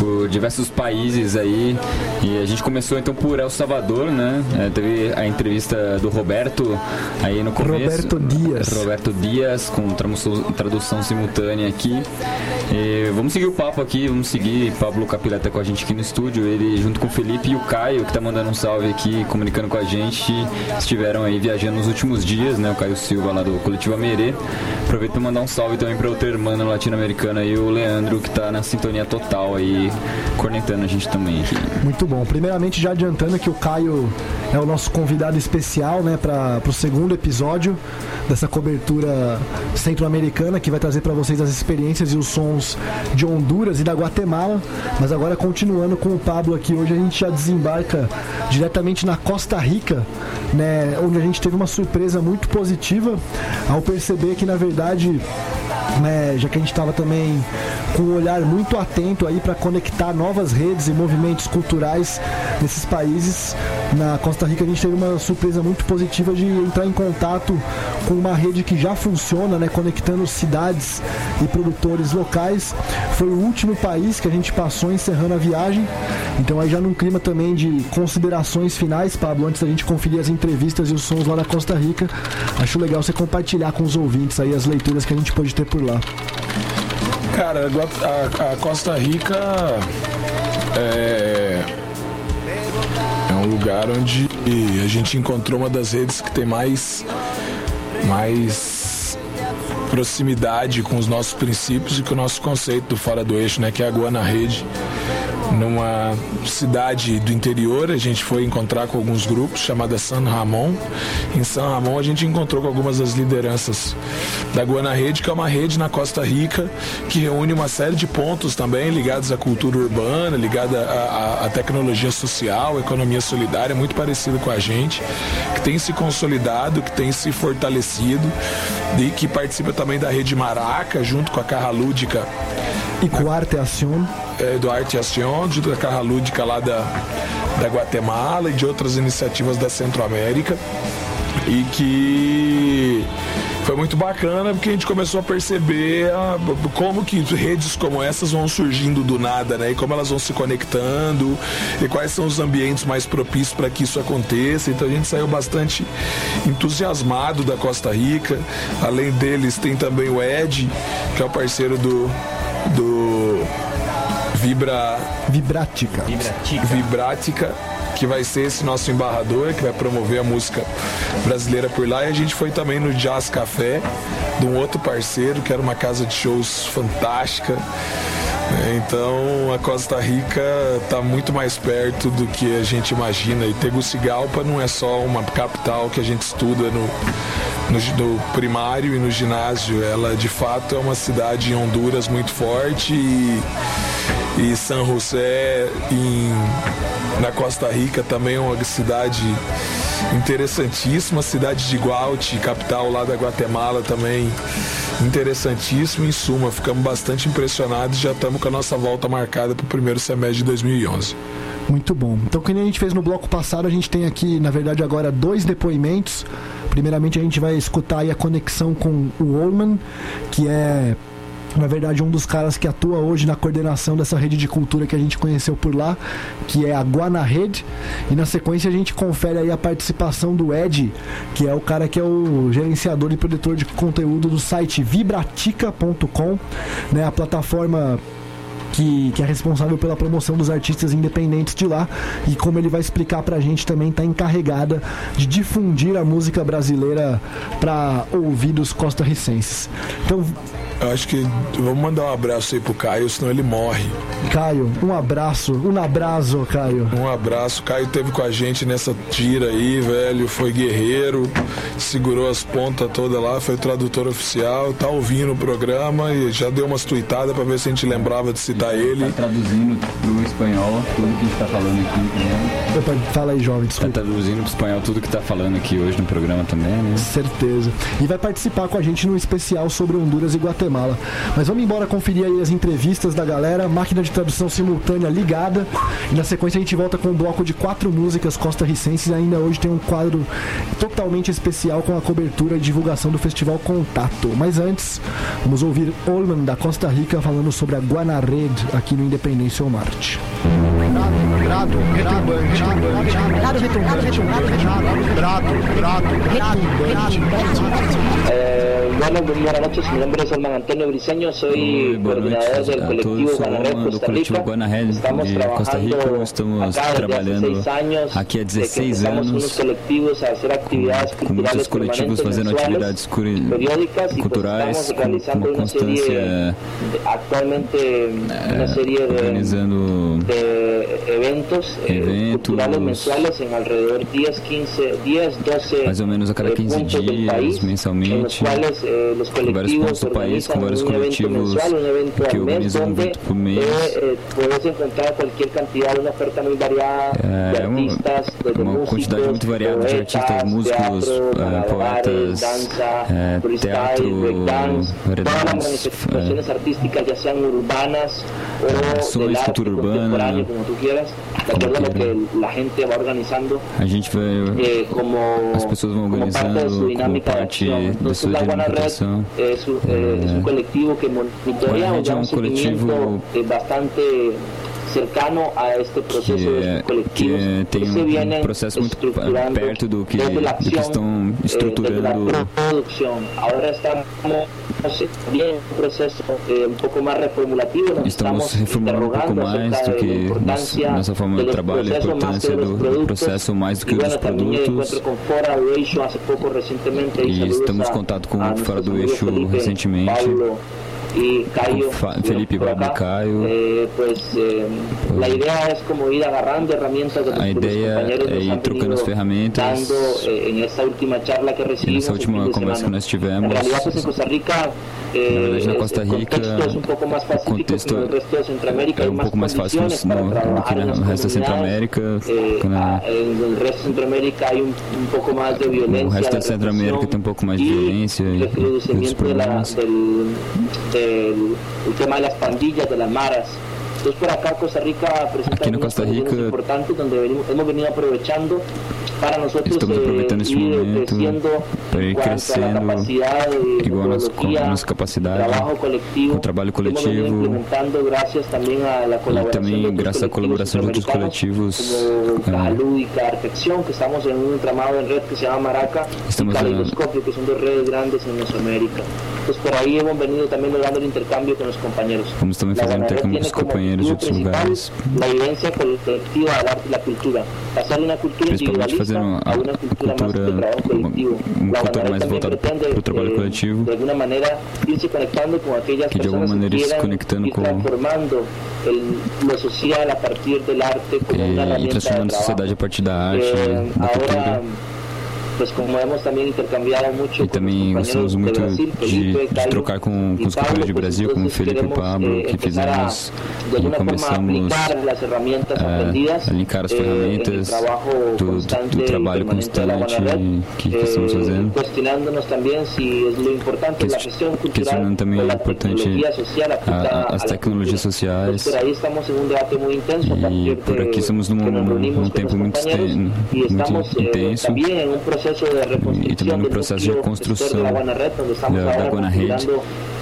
por diversos países aí. E a gente começou então por El Salvador, né? É, teve a entrevista do Roberto aí no começo. Roberto Dias. Roberto Dias, com tradução, tradução simultânea aqui. E vamos seguir o papo aqui, vamos seguir Pablo Capileta com a gente aqui no estúdio. Ele junto com o Felipe e o Caio, que tá mandando um salve aqui, comunicando com a gente. Estiveram aí viajando nos últimos dias, né? O Caio Silva lá do Coletivo Amerê. Aproveito para mandar um salve também para outro irmão latino-americano aí, o Leandro, que tá na sintonia total aí, cornetando a gente também aqui. Muito bom. Primeiramente, já adiantando que o Caio é o nosso convidado especial, né, para o segundo episódio dessa cobertura centro-americana que vai trazer para vocês as experiências e os sons de Honduras e da Guatemala. Mas agora continuando com o Pablo aqui, hoje a gente já desembarca diretamente na Costa Rica, né, onde a gente teve uma surpresa muito positiva ao perceber que na verdade né, já que a gente estava também com um olhar muito atento aí para conectar novas redes e movimentos culturais nesses países. Na Costa Rica a gente teve uma surpresa muito positiva de entrar em contato com uma rede que já funciona, né, conectando cidades e produtores locais. Foi o último país que a gente passou encerrando a viagem. Então aí já num clima também de considerações finais, Pablo, antes da gente conferir as entrevistas e os sons lá da Costa Rica, acho legal você compartilhar com os ouvintes aí as leituras que a gente pode ter por lá. Cara, a, a Costa Rica é, é um lugar onde a gente encontrou uma das redes que tem mais, mais proximidade com os nossos princípios e com o nosso conceito do fora do eixo, né? Que é a Guana Rede numa cidade do interior. A gente foi encontrar com alguns grupos chamada San Ramon. Em San Ramon a gente encontrou com algumas das lideranças da Guana Rede, que é uma rede na Costa Rica que reúne uma série de pontos também ligados à cultura urbana, ligada à, à tecnologia social, economia solidária, muito parecido com a gente, que tem se consolidado, que tem se fortalecido e que participa também da rede Maraca, junto com a Carra Lúdica e com a Arte Acion. É, do Arte Acion, da Carra Lúdica lá da, da Guatemala e de outras iniciativas da Centro-América. E que foi muito bacana porque a gente começou a perceber a, como que redes como essas vão surgindo do nada, né? E como elas vão se conectando e quais são os ambientes mais propícios para que isso aconteça. Então a gente saiu bastante entusiasmado da Costa Rica. Além deles, tem também o Ed, que é o parceiro do, do Vibra Vibrática. Vibrática. Vibrática que vai ser esse nosso embarrador, que vai promover a música brasileira por lá. E a gente foi também no Jazz Café, de um outro parceiro, que era uma casa de shows fantástica. Então a Costa Rica está muito mais perto do que a gente imagina. E Tegucigalpa não é só uma capital que a gente estuda no, no, no, primário e no ginásio. Ela de fato é uma cidade em Honduras muito forte e, e San José em, na Costa Rica também é uma cidade interessantíssima. Cidade de Guaute, capital lá da Guatemala também interessantíssimo. Em suma, ficamos bastante impressionados e já estamos com a nossa volta marcada para o primeiro semestre de 2011. Muito bom. Então, como a gente fez no bloco passado, a gente tem aqui, na verdade, agora dois depoimentos. Primeiramente, a gente vai escutar a conexão com o Olman, que é na verdade, um dos caras que atua hoje na coordenação dessa rede de cultura que a gente conheceu por lá, que é a Guana Rede. E na sequência a gente confere aí a participação do Ed, que é o cara que é o gerenciador e produtor de conteúdo do site vibratica.com, né, a plataforma que, que, é responsável pela promoção dos artistas independentes de lá e como ele vai explicar pra gente também está encarregada de difundir a música brasileira para ouvidos costarricenses. Então eu acho que vamos mandar um abraço aí pro Caio, senão ele morre. Caio, um abraço, um abraço, Caio. Um abraço. Caio teve com a gente nessa tira aí, velho. Foi guerreiro, segurou as pontas todas lá, foi tradutor oficial, tá ouvindo o programa e já deu umas tuitadas pra ver se a gente lembrava de citar ele. Tá traduzindo pro espanhol tudo que a gente tá falando aqui. Né? Fala aí, jovem, desculpa. Tá traduzindo pro espanhol tudo que tá falando aqui hoje no programa também, né? Certeza. E vai participar com a gente num especial sobre Honduras e Guatemala. Mas vamos embora conferir aí as entrevistas da galera, máquina de tradução simultânea ligada. E na sequência a gente volta com um bloco de quatro músicas costarricenses. E ainda hoje tem um quadro totalmente especial com a cobertura e divulgação do Festival Contato. Mas antes, vamos ouvir Olman da Costa Rica falando sobre a Aqui no Independência ou Marte. Grado, retumbante, grado, bueno, buenas noches, mi nombre es Herman Antonio Briseño, soy coordinador del colectivo do Costa coletivo Rica. Estamos de Costa Rica. Estamos acá trabalhando años, aqui há de que 16 empezamos anos com muitos coletivos fazendo atividades culturais estamos com realizando uma una serie constância de- actualmente una serie de, organizando de eventos, eh, Eventos. culturales mensuales en alrededor 10, 15, 10, 12 mais ou menos a cada eh, 15 puntos del dias, país, en los eh, los colectivos do país, organizan vários un evento coletivos mensual, un evento que mes, um donde evento por mês. eh, eh, puedes encontrar cualquier cantidad, una oferta muy variada de É uma, artistas, desde uma músicos, quantidade muito variada de artistas, músicos, teatro, eh, malabares, poetas, freestyle, teatro, todas breakdance, manifestaciones artísticas, ya sean urbanas o Ações del arte cultura urbana, como tú quieras, de a que la gente va organizando A gente vai. como, As pessoas vão como parte de organizando su como dinámica de parte da sua la Es, es un colectivo que monitorea Guana o Red da é un um coletivo eh, bastante cercano a este proceso que, é, estos colectivos que tem um, um processo muito perto do que, do que estão eh, estruturando. Ahora estamos bien en un proceso eh, un poco más reformulativo. nos Estamos reformulando um pouco mais do que nossa, nossa forma de trabalho, a importância do processo mais do que dos bueno, produtos. con Fora do Eixo hace poco recientemente. E estamos em contato com a o Fora do Eixo Felipe, recentemente. Paulo y Felipe, Pablo. Caio. Eh, pues eh, la idea es como ir agarrando herramientas de A ideia é ir han trocando as ferramentas. dando eh, en esta última charla que recibimos nessa última conversa que nós En tivemos, realidad, pues en Costa Rica, eh, Na verdade, na es- Costa Rica, o contexto é um pouco mais fácil no, no, que no resto da comunidades. Centro-América. Eh, ah, resto de Centroamérica hay un, un poco más de violencia. O resto da Centroamérica tem um pouco mais de violência e outros de la- problemas. del, del el tema de las pandillas, de las maras. Entonces por acá Costa Rica presenta algunas Costa Rica importantes donde venimos- hemos venido aprovechando para nosotros eh, esse ir momento creciendo para ir a la capacidad de igual nas, com metodología, a nossa capacidade, trabajo colectivo, com o trabalho que hemos venido coletivo implementando gracias también a la colaboración de otros graças à colectivos colaboração de centroamericanos, coletivos. como eh, Cajalú y Cartección, que estamos en un entramado en red que se llama Maraca Estamos y Caleidoscopio, que son dos redes grandes en Mesoamérica. Entonces por ahí hemos venido también logrando el intercambio con los compañeros. Vamos também La fazendo Guanared intercâmbio com tiene os como companheiros de outros lugares, La vivencia colectiva del arte y la cultura. Pasar de una cultura individualista uma, a una cultura, más de trabajo colectivo. uma La cultura mais también voltada para o trabalho eh, coletivo. de alguna manera irse conectando con aquellas Que de alguma personas maneira se conectando com- transformando el- lo social a partir del arte como una e, e herramienta de transformando a sociedade a partir da arte, Eh, da cultura. Pues como hemos intercambiado E também gostamos muito de Brasil, de, trocar com, com os companheiros de Brasil, como entonces Felipe e Pablo, eh, que a, fizemos e alguna forma começamos a, a linkar as eh, ferramentas do, trabalho constante que, que estamos eh, fazendo. questionando também é importante a, a as tecnologias sociais. A E por aqui estamos num, tempo muito, eh, intenso en un proceso de e reconstrucción também processo de construção de la Guanared, donde estamos da, ahora Guanahed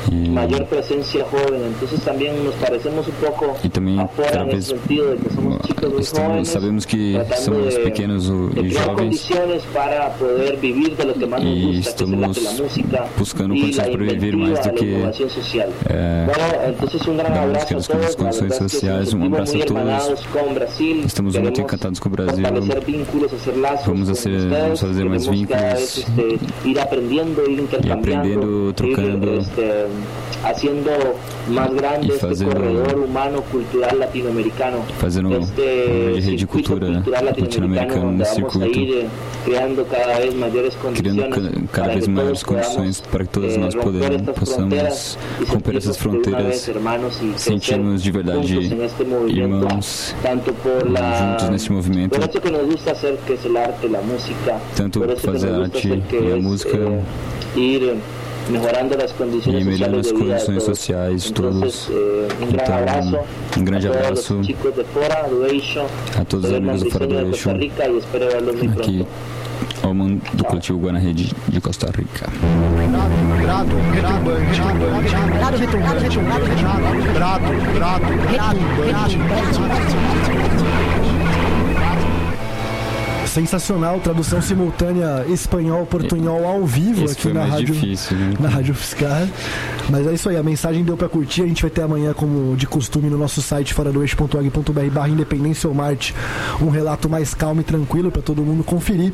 configurando e, mayor presencia joven, entonces también nos parecemos un poco e também afuera en ese sentido de que somos chicos muy estamos, jóvenes, sabemos que somos de- pequenos o- de condiciones para poder vivir de lo que más nos e gusta, que es el y la estamos música buscando y la para viver inventiva, mais do que eh, Bueno, entonces un gran abrazo a todos, condições sociais, um abraço a todos. Brasil, Estamos muito encantados com o Brasil. vínculos, lazos Vamos hacer- vamos fazer mais vínculos. ir aprendiendo, ir intercambiando, aprendendo, trocando. ir este, haciendo más grande este corredor humano cultural latinoamericano, Fazendo este rede de circuito cultura cultural latinoamericano latino-americana, vamos a circuito. ir eh, creando cada vez mayores criando condiciones ca- cada vez todos condições para que todos eh, nós romper podemos, possamos romper essas fronteiras, sentirmos de verdade irmãos juntos nesse movimento, Tanto fazer gusta arte e a música. eh, ir mejorando las condiciones e melhorando as condições sociais todos. Então, um grande a todos abraço los chicos de Fora, do Eixo, a todos os amigos do Fora do Diseño de Costa Eixo, aqui ao mundo do coletivo Guanarrede de Costa Rica. Sensacional, tradução simultânea espanhol-portunhol ao vivo Esse aqui na rádio, difícil, né? na Rádio Fiscar. Mas é isso aí, a mensagem deu pra curtir. A gente vai ter amanhã, como de costume, no nosso site foradoeixo.org.br barra Independência ou Marte, um relato mais calmo e tranquilo pra todo mundo conferir.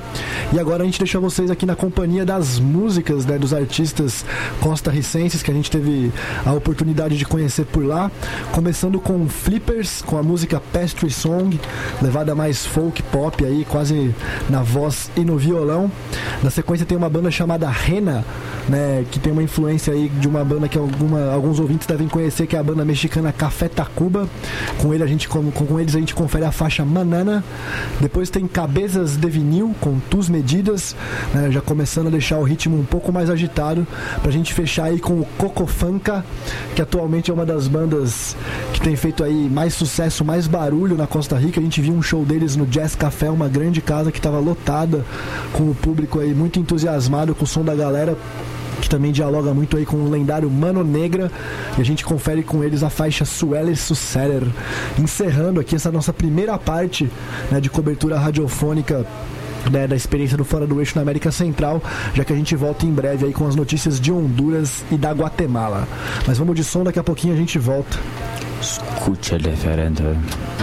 E agora a gente deixa vocês aqui na companhia das músicas, né, dos artistas costarricenses que a gente teve a oportunidade de conhecer por lá. Começando com Flippers, com a música Pastry Song, levada mais folk pop aí, quase na voz e no violão. Na sequência tem uma banda chamada Rena, né, que tem uma influência aí de uma banda que alguma- alguns ouvintes devem conhecer, que é a banda mexicana Café Tacuba. Com ele a gente com, com eles a gente confere a faixa Manana. Depois tem Cabeças de Vinil com Tus Medidas, né, já começando a deixar o ritmo um pouco mais agitado, pra gente fechar aí com o Cocofanca, que atualmente é uma das bandas que tem feito aí mais sucesso, mais barulho na Costa Rica. A gente viu um show deles no Jazz Café, uma grande casa que estava lotada, com o público aí muito entusiasmado com o som da galera que também dialoga muito aí com o lendário Mano Negra e a gente confere com eles a faixa Suele Sucerer encerrando aqui essa nossa primeira parte né, de cobertura radiofônica né, da experiência do Fora do Eixo na América Central, já que a gente volta em breve aí com as notícias de Honduras e da Guatemala. Mas vamos de som, daqui a pouquinho a gente volta. Escute diferente. we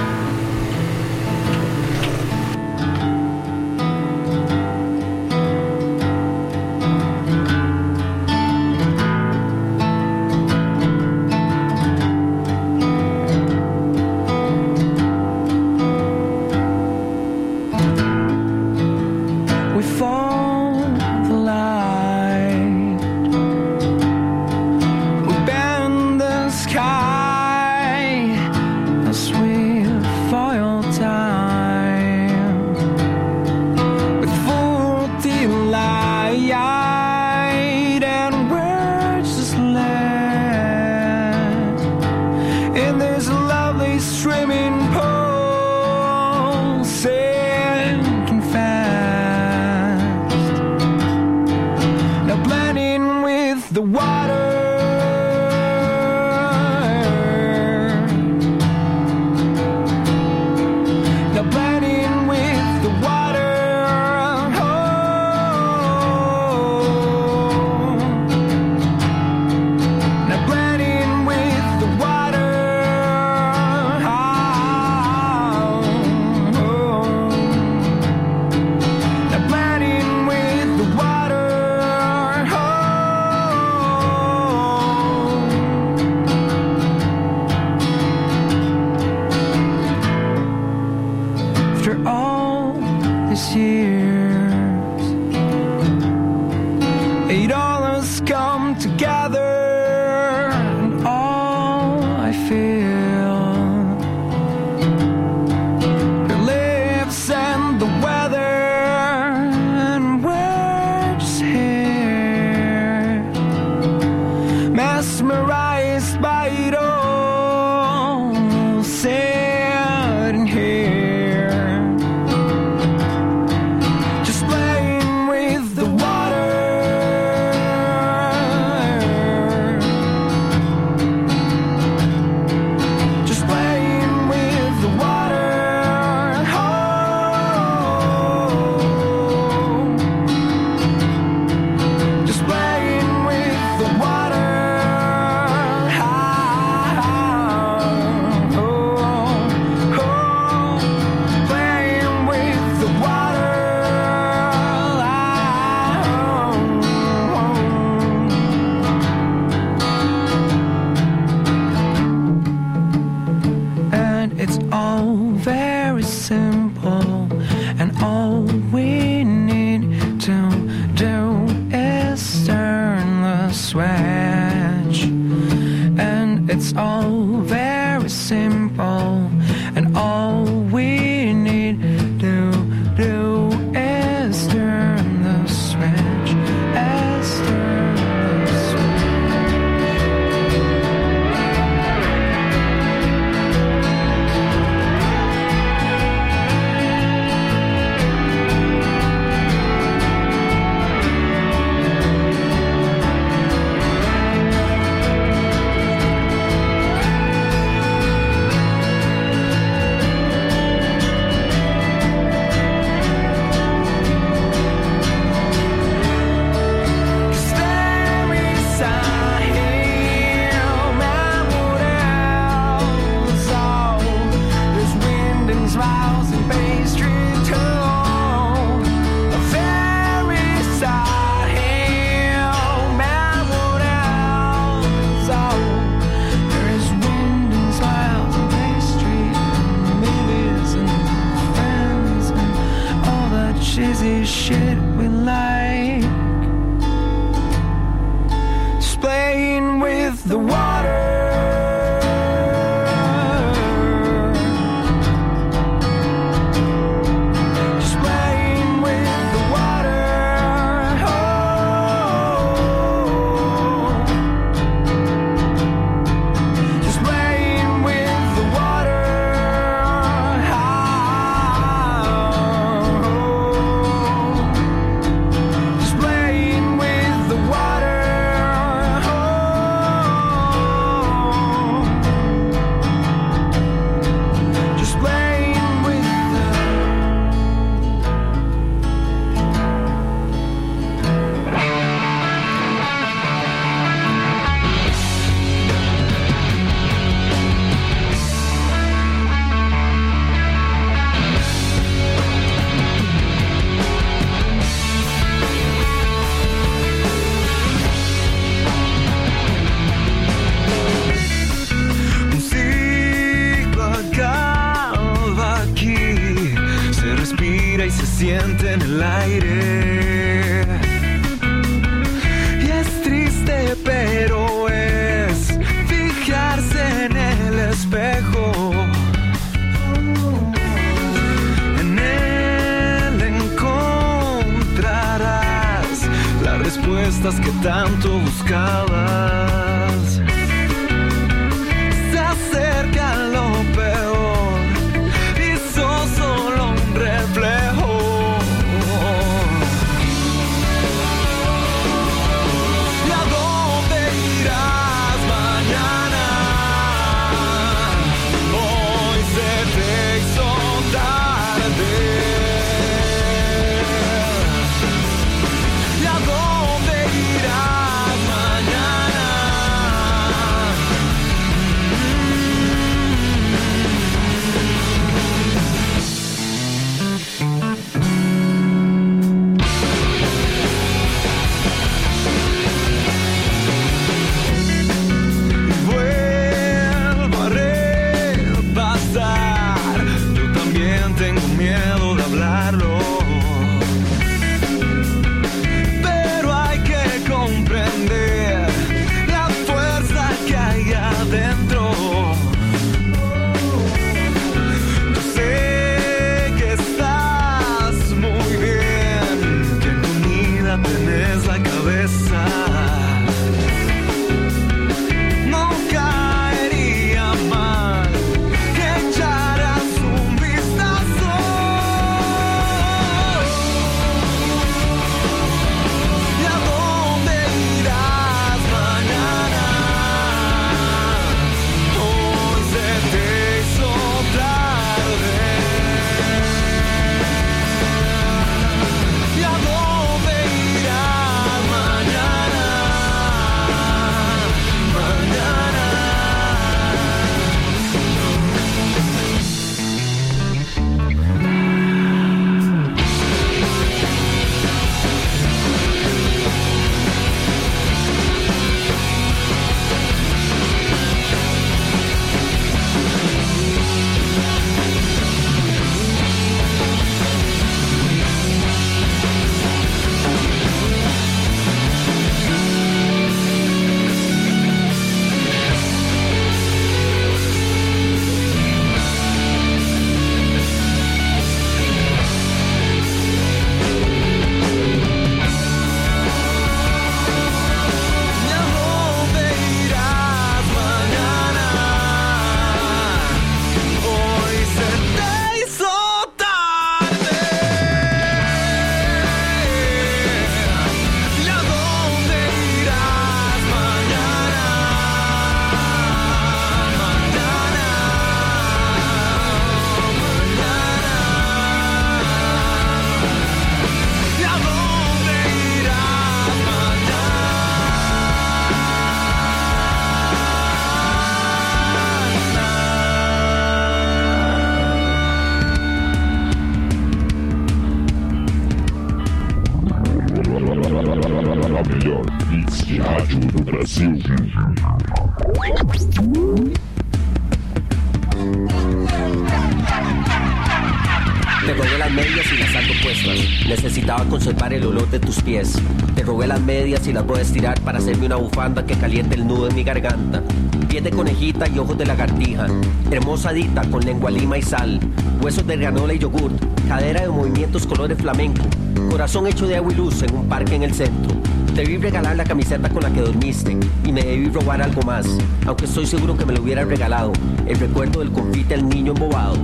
Te robé las medias y las voy a estirar para hacerme una bufanda que caliente el nudo en mi garganta. Pies de conejita y ojos de lagartija. Hermosa dita con lengua lima y sal. Huesos de granola y yogurt. Cadera de movimientos colores flamenco. Corazón hecho de agua y luz en un parque en el centro. Debí regalar la camiseta con la que dormiste y me debí robar algo más, aunque estoy seguro que me lo hubieran regalado. El recuerdo del confite al niño embobado,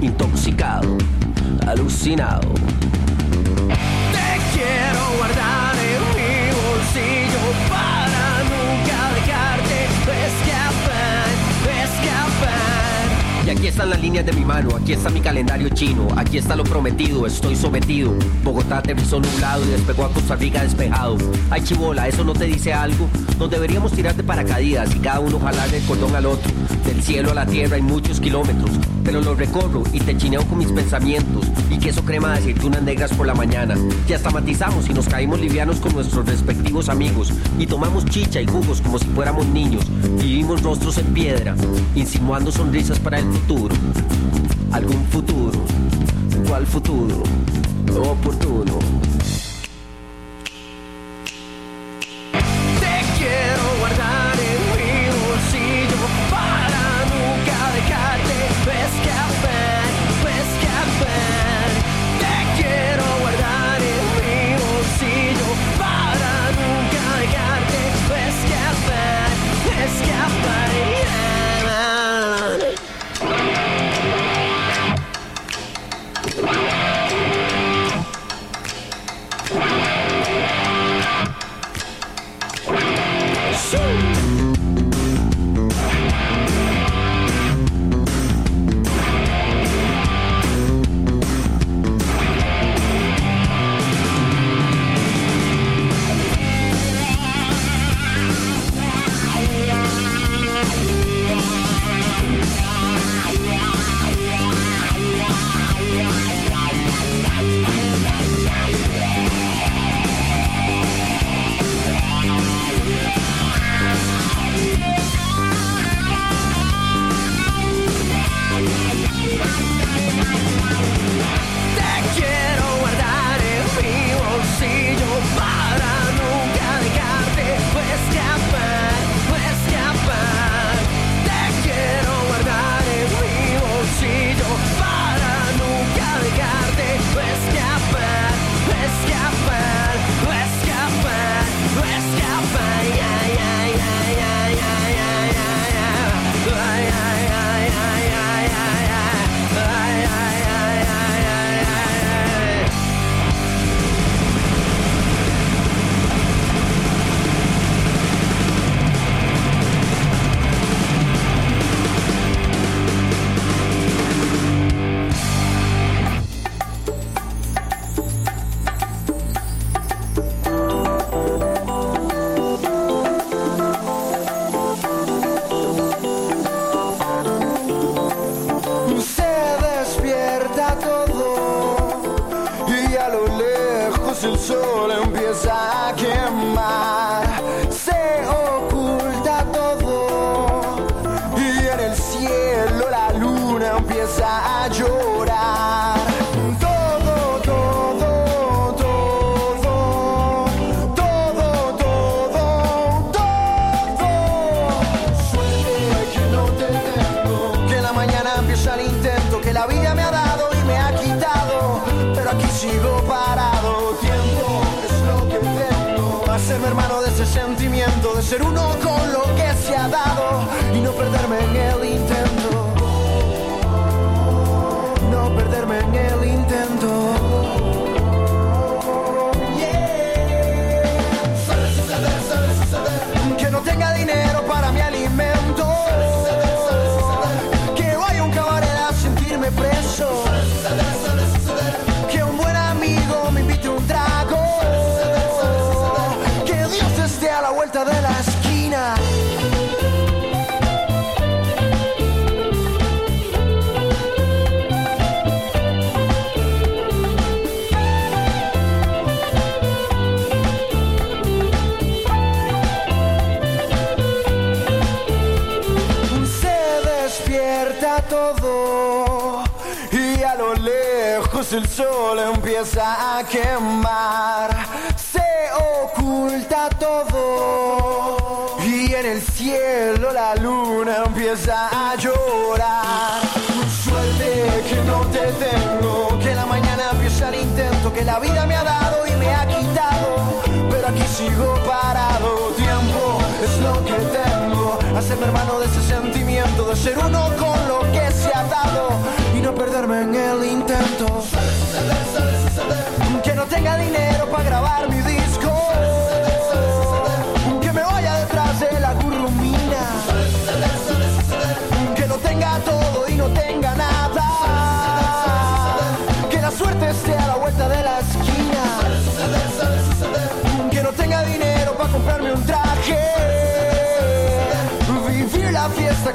intoxicado, alucinado. Y aquí están las líneas de mi mano, aquí está mi calendario chino, aquí está lo prometido, estoy sometido. Bogotá aterrizó nublado y despegó a Costa Rica despejado. Ay chibola, ¿eso no te dice algo? Nos deberíamos tirar de paracaídas y cada uno jalar el cordón al otro. Del cielo a la tierra hay muchos kilómetros, pero lo recorro y te chineo con mis pensamientos. Y queso crema de aceitunas negras por la mañana. Y hasta matizamos y nos caímos livianos con nuestros respectivos amigos. Y tomamos chicha y jugos como si fuéramos niños. Y vivimos rostros en piedra, insinuando sonrisas para el futuro. Algún futuro. ¿Cuál futuro? Oportuno.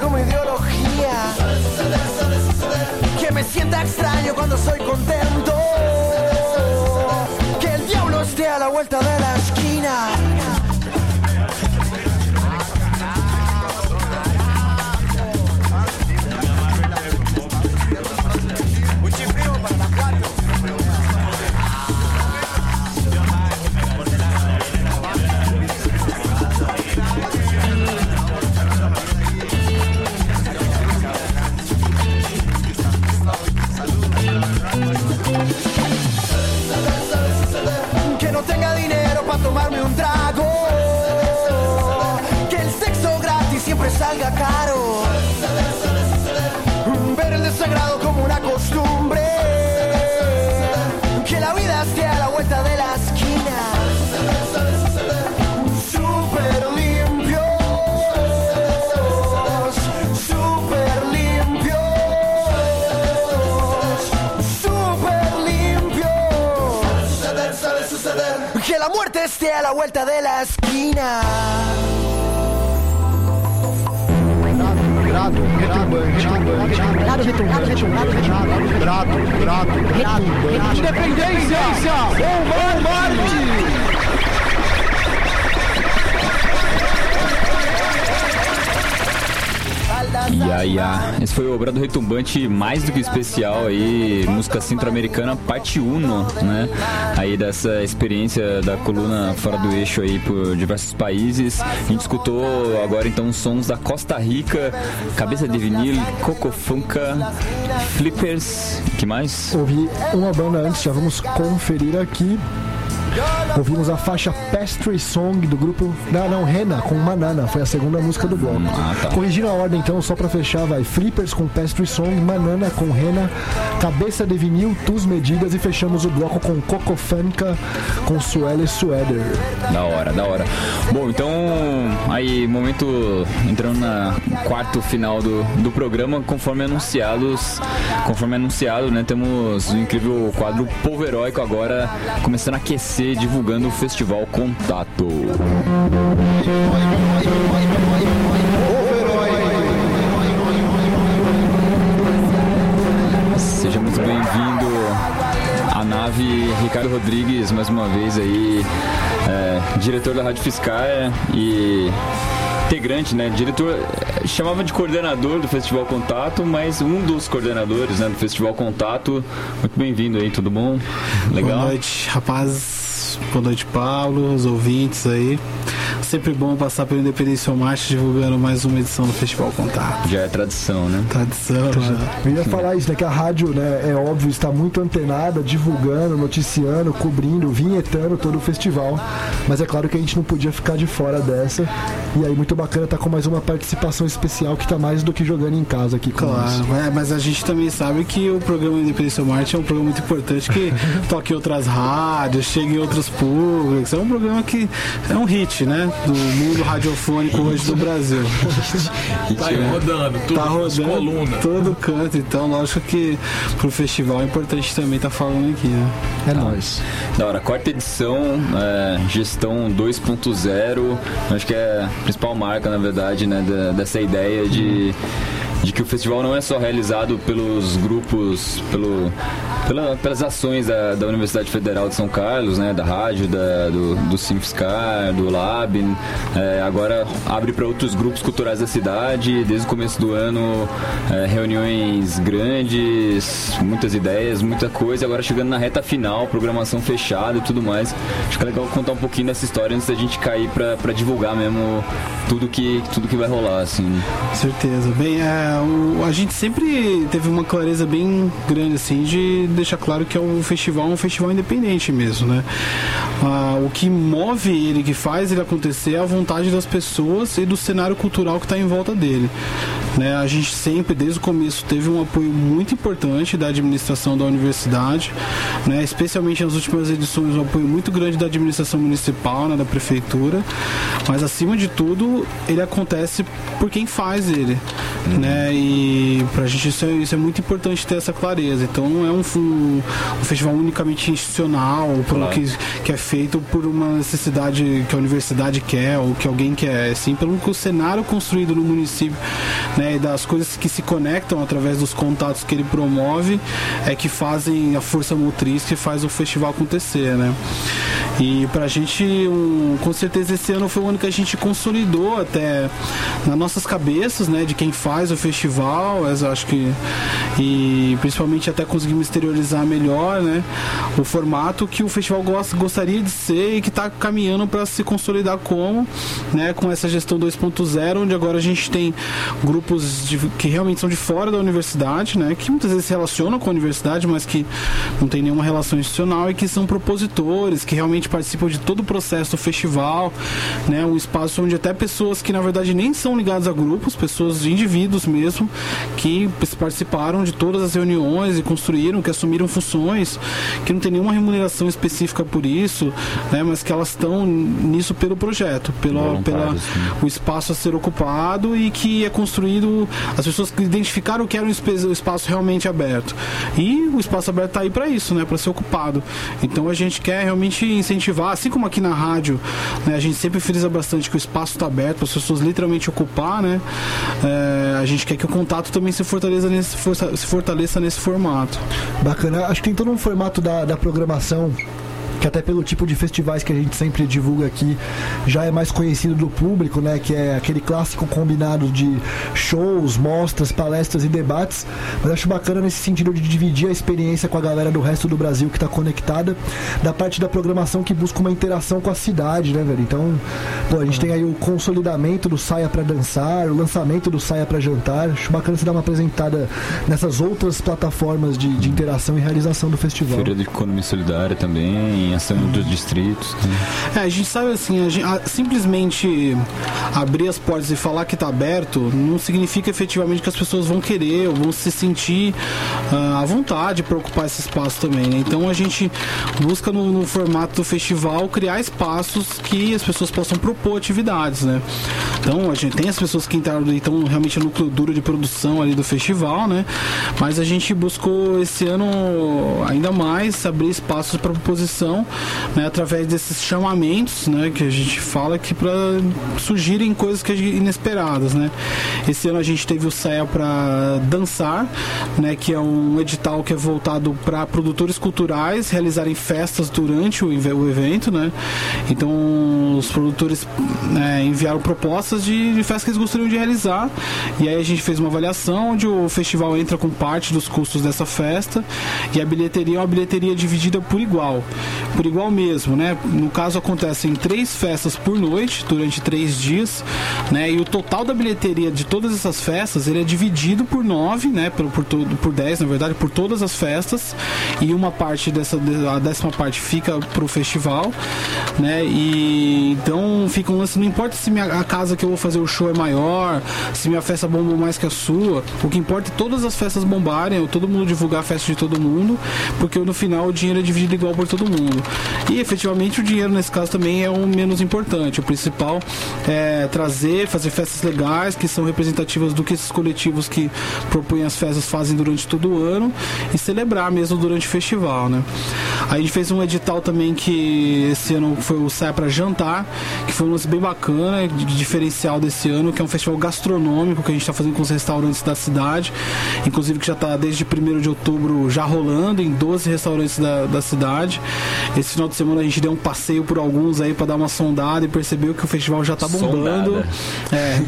Como ideología. Que me sienta extraño cuando soy contento. Que el diablo esté a la vuelta de la esquina. A la vuelta de la esquina. Grado, retumbante, grado, retumbante, grado, Ya, ya. Esse foi o Obrado Retumbante mais do que especial aí, música centro-americana parte 1, né? Aí dessa experiência da coluna fora do eixo aí por diversos países. A gente escutou agora então sons da Costa Rica, Cabeça de Vinil, Cocofunca, Flippers, que mais? Ouvi uma banda antes, já vamos conferir aqui. Ouvimos a faixa Pastry Song do grupo. Não, não, Rena com Manana. Foi a segunda música do bloco. Ah, tá. Corrigindo a ordem, então, só pra fechar, vai. Flippers com Pastry Song, Manana com Rena, Cabeça de Vinil, Tus Medidas e fechamos o bloco com Cocofanca com Suele Sueder. Da hora, da hora. Bom, então, aí, momento entrando na quarto final do, do programa, conforme anunciados, conforme anunciado, né, temos o incrível quadro Povo Heróico agora começando a aquecer, divulgando o Festival Contato. Seja muito bem-vindo à nave Ricardo Rodrigues, mais uma vez aí, é, diretor da Rádio Fiscal e integrante, né? Diretor, chamava de coordenador do Festival Contato, mas um dos coordenadores, né, do Festival Contato. Muito bem-vindo aí, tudo bom? Legal? Boa noite, rapazes. Boa noite, Paulo, os ouvintes aí. Sempre bom passar pelo Independência Marte divulgando mais uma edição do Festival Contato. Já é tradição, né? Tradição, já. Eu ia falar isso, né? Que a rádio, né, é óbvio, está muito antenada, divulgando, noticiando, cobrindo, vinhetando todo o festival. Mas é claro que a gente não podia ficar de fora dessa. E aí, muito bacana estar com mais uma participação especial que está mais do que jogando em casa aqui com. Claro, é, mas a gente também sabe que o programa Independência Marte é um programa muito importante que *laughs* toca em outras rádios, chega em outros públicos. É um programa que é um hit, né? Do mundo radiofônico hoje do Brasil. Tá aí rodando, tudo tá rodando colunas. todo canto, então lógico que pro festival é importante também estar falando aqui, né? É nóis. Da hora, quarta edição, é, gestão 2.0, acho que é a principal marca, na verdade, né, da- dessa ideia de de que o festival não é só realizado pelos grupos, pelo, pela, pelas ações da, da Universidade Federal de São Carlos, né, da rádio, da, do, do Simfscar, do Lab, é, agora abre para outros grupos culturais da cidade, desde o começo do ano, é, reuniões grandes, muitas ideias, muita coisa, agora chegando na reta final, programação fechada e tudo mais. Acho que é legal contar um pouquinho dessa história antes da gente cair para divulgar mesmo tudo que, tudo que vai rolar, assim. Certeza. Bem, é, o- a gente sempre teve uma clareza bem grande, assim, de deixar claro que é um festival, um festival independente mesmo, né? Ah, o que move ele, que faz ele acontecer é a vontade das pessoas e do cenário cultural que está em volta dele. Né? A gente sempre, desde o começo, teve um apoio muito importante da administração da universidade, né? especialmente nas últimas edições, um apoio muito grande da administração municipal, né? da prefeitura, mas acima de tudo, ele acontece por quem faz ele. Né? E pra gente isso é, isso é muito importante ter essa clareza. Então não é um, um festival unicamente institucional, Claro. que, que é feito por uma necessidade que a universidade quer ou que alguém quer, sim pelo que o cenário construído no município, né, e das coisas que se conectam através dos contatos que ele promove, é que fazem a força motriz que faz o festival acontecer, né? E pra gente, um, com certeza esse ano foi o ano que a gente consolidou até nas nossas cabeças, né, de quem faz o festival, eu acho que e principalmente até conseguimos exteriorizar melhor, né, o formato que o festival gosta, gostaria de ser e que está caminhando para se consolidar como, né, com essa gestão 2.0, onde agora a gente tem grupos de- que realmente são de fora da universidade, né, que muitas vezes se relacionam com a universidade, mas que não tem nenhuma relação institucional e que são propositores, que realmente participam de todo o processo do festival, né, um espaço onde até pessoas que na verdade nem são ligadas a grupos, pessoas indivíduos mesmo, que participaram de todas as reuniões e construíram, que assumiram funções, que não tem nenhuma remuneração específica por isso, né, mas que elas estão nisso pelo projeto, pela, pela né? o espaço a ser ocupado e que é construído as pessoas que identificaram que era um um espaço realmente aberto e o espaço aberto está aí para isso né para ser ocupado então a gente quer realmente incentivar assim como aqui na rádio né, a gente sempre frisa bastante que o espaço está aberto para as pessoas literalmente ocupar né É, a gente quer que o contato também se fortaleça nesse se fortaleça nesse formato Bacana. Acho que tem todo um formato da, da programação. Que até pelo tipo de festivais que a gente sempre divulga aqui já é mais conhecido do público, né? Que é aquele clássico combinado de shows, mostras, palestras e debates. Mas acho bacana nesse sentido de dividir a experiência com a galera do resto do Brasil que está conectada, da parte da programação que busca uma interação com a cidade, né, velho? Então, pô, a gente tem aí o consolidamento do Saia para Dançar, o lançamento do Saia para Jantar. Acho bacana você dar uma apresentada nessas outras plataformas de, de interação e realização do festival. Feira de Economia Solidária também, em ação dos distritos. né? É, a gente sabe assim, a gente- a- simplesmente abrir as portas e falar que está aberto não significa efetivamente que as pessoas vão querer ou vão se sentir ah, à vontade para ocupar esse espaço também. né? Então a gente busca no, no formato do festival criar espaços que as pessoas possam propor atividades, né? Então a gente tem as pessoas que entraram então realmente no núcleo duro de produção ali do festival, né? Mas a gente buscou esse ano ainda mais abrir espaços para proposição, né? Através desses chamamentos, né? Que a gente fala que para surgirem coisas que gente- inesperadas, né? Esse ano a gente teve o CEA para dançar, né? Que é um edital que é voltado para produtores culturais realizarem festas durante o evento, né? Então os produtores né, enviaram propostas de, de festas que eles gostariam de realizar e aí a gente fez uma avaliação onde o festival entra com parte dos custos dessa festa e a bilheteria é uma bilheteria dividida por igual, por igual mesmo, né? No caso acontecem três festas por noite durante três dias, né? E o total da bilheteria de todas essas festas ele é dividido por nove, né? Por, por, todo, por dez, na verdade, por todas as festas e uma parte dessa a décima parte fica pro festival, né? E então fica um lance, não importa se minha, a casa que eu vou fazer o show é maior, se minha festa bombou mais que a sua, o que importa é todas as festas bombarem, ou todo mundo divulgar a festa de todo mundo, porque no final o dinheiro é dividido igual por todo mundo. E efetivamente o dinheiro nesse caso também é o menos importante. O principal é trazer, fazer festas legais que são representativas do que esses coletivos que propõem as festas fazem durante todo o ano e celebrar mesmo durante o festival, né? A gente fez um edital também que esse ano foi o Saia para Jantar, que foi um lance bem bacana, de diferencial desse ano, que é um festival gastronômico que a gente está fazendo com os restaurantes da cidade, inclusive que já está desde 1 de outubro já rolando em 12 restaurantes da, da cidade. Esse final de semana a gente deu um passeio por alguns aí para dar uma sondada e percebeu que o festival já está bombando. Sondada. É,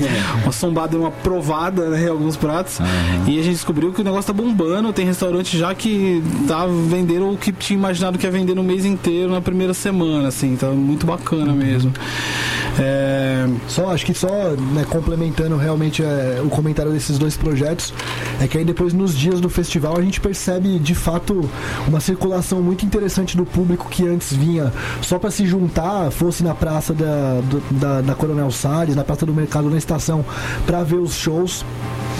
uma sombada e uma provada né, em alguns pratos. E a gente descobriu que o negócio tá bombando. Tem restaurante já que tá vendendo o que tinha imaginado que ia vender no mês inteiro na primeira semana, assim. Tá muito bacana mesmo. É, Só, acho que só né, complementando realmente é, o comentário desses dois projetos, é que aí depois nos dias do festival a gente percebe de fato uma circulação muito interessante do público que antes vinha só para se juntar, fosse na praça da, do- da, da Coronel Salles, na praça do mercado, na estação, para ver os shows.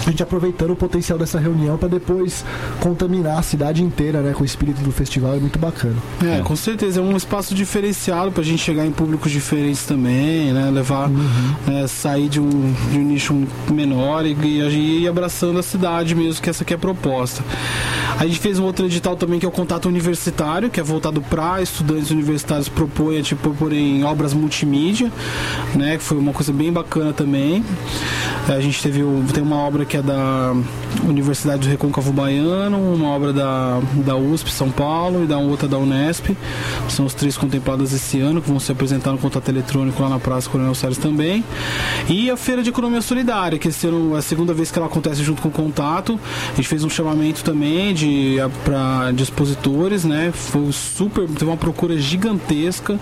A gente aproveitando o potencial dessa reunião para depois contaminar a cidade inteira né, com o espírito do festival, é muito bacana. É, com certeza. É um espaço diferenciado pra gente chegar em públicos diferentes também, né? Levar, né, sair de um, de um nicho menor e, e ir abraçando a cidade mesmo, que essa aqui é a proposta. A gente fez um outro edital também que é o Contato Universitário, que é voltado para estudantes universitários propõe, tipo, porém, obras multimídia, né? Que foi uma coisa bem bacana também. A gente teve tem uma obra que é da Universidade do Recôncavo Baiano, uma obra da, da USP São Paulo e da outra da Unesp. São os três contempladas esse ano, que vão se apresentar no contato eletrônico lá na Praça Coronel Salles também. E a Feira de Economia Solidária, que esse ano é a segunda vez que ela acontece junto com o Contato. A gente fez um chamamento também de para expositores, né? Foi super, teve uma procura gigantesca,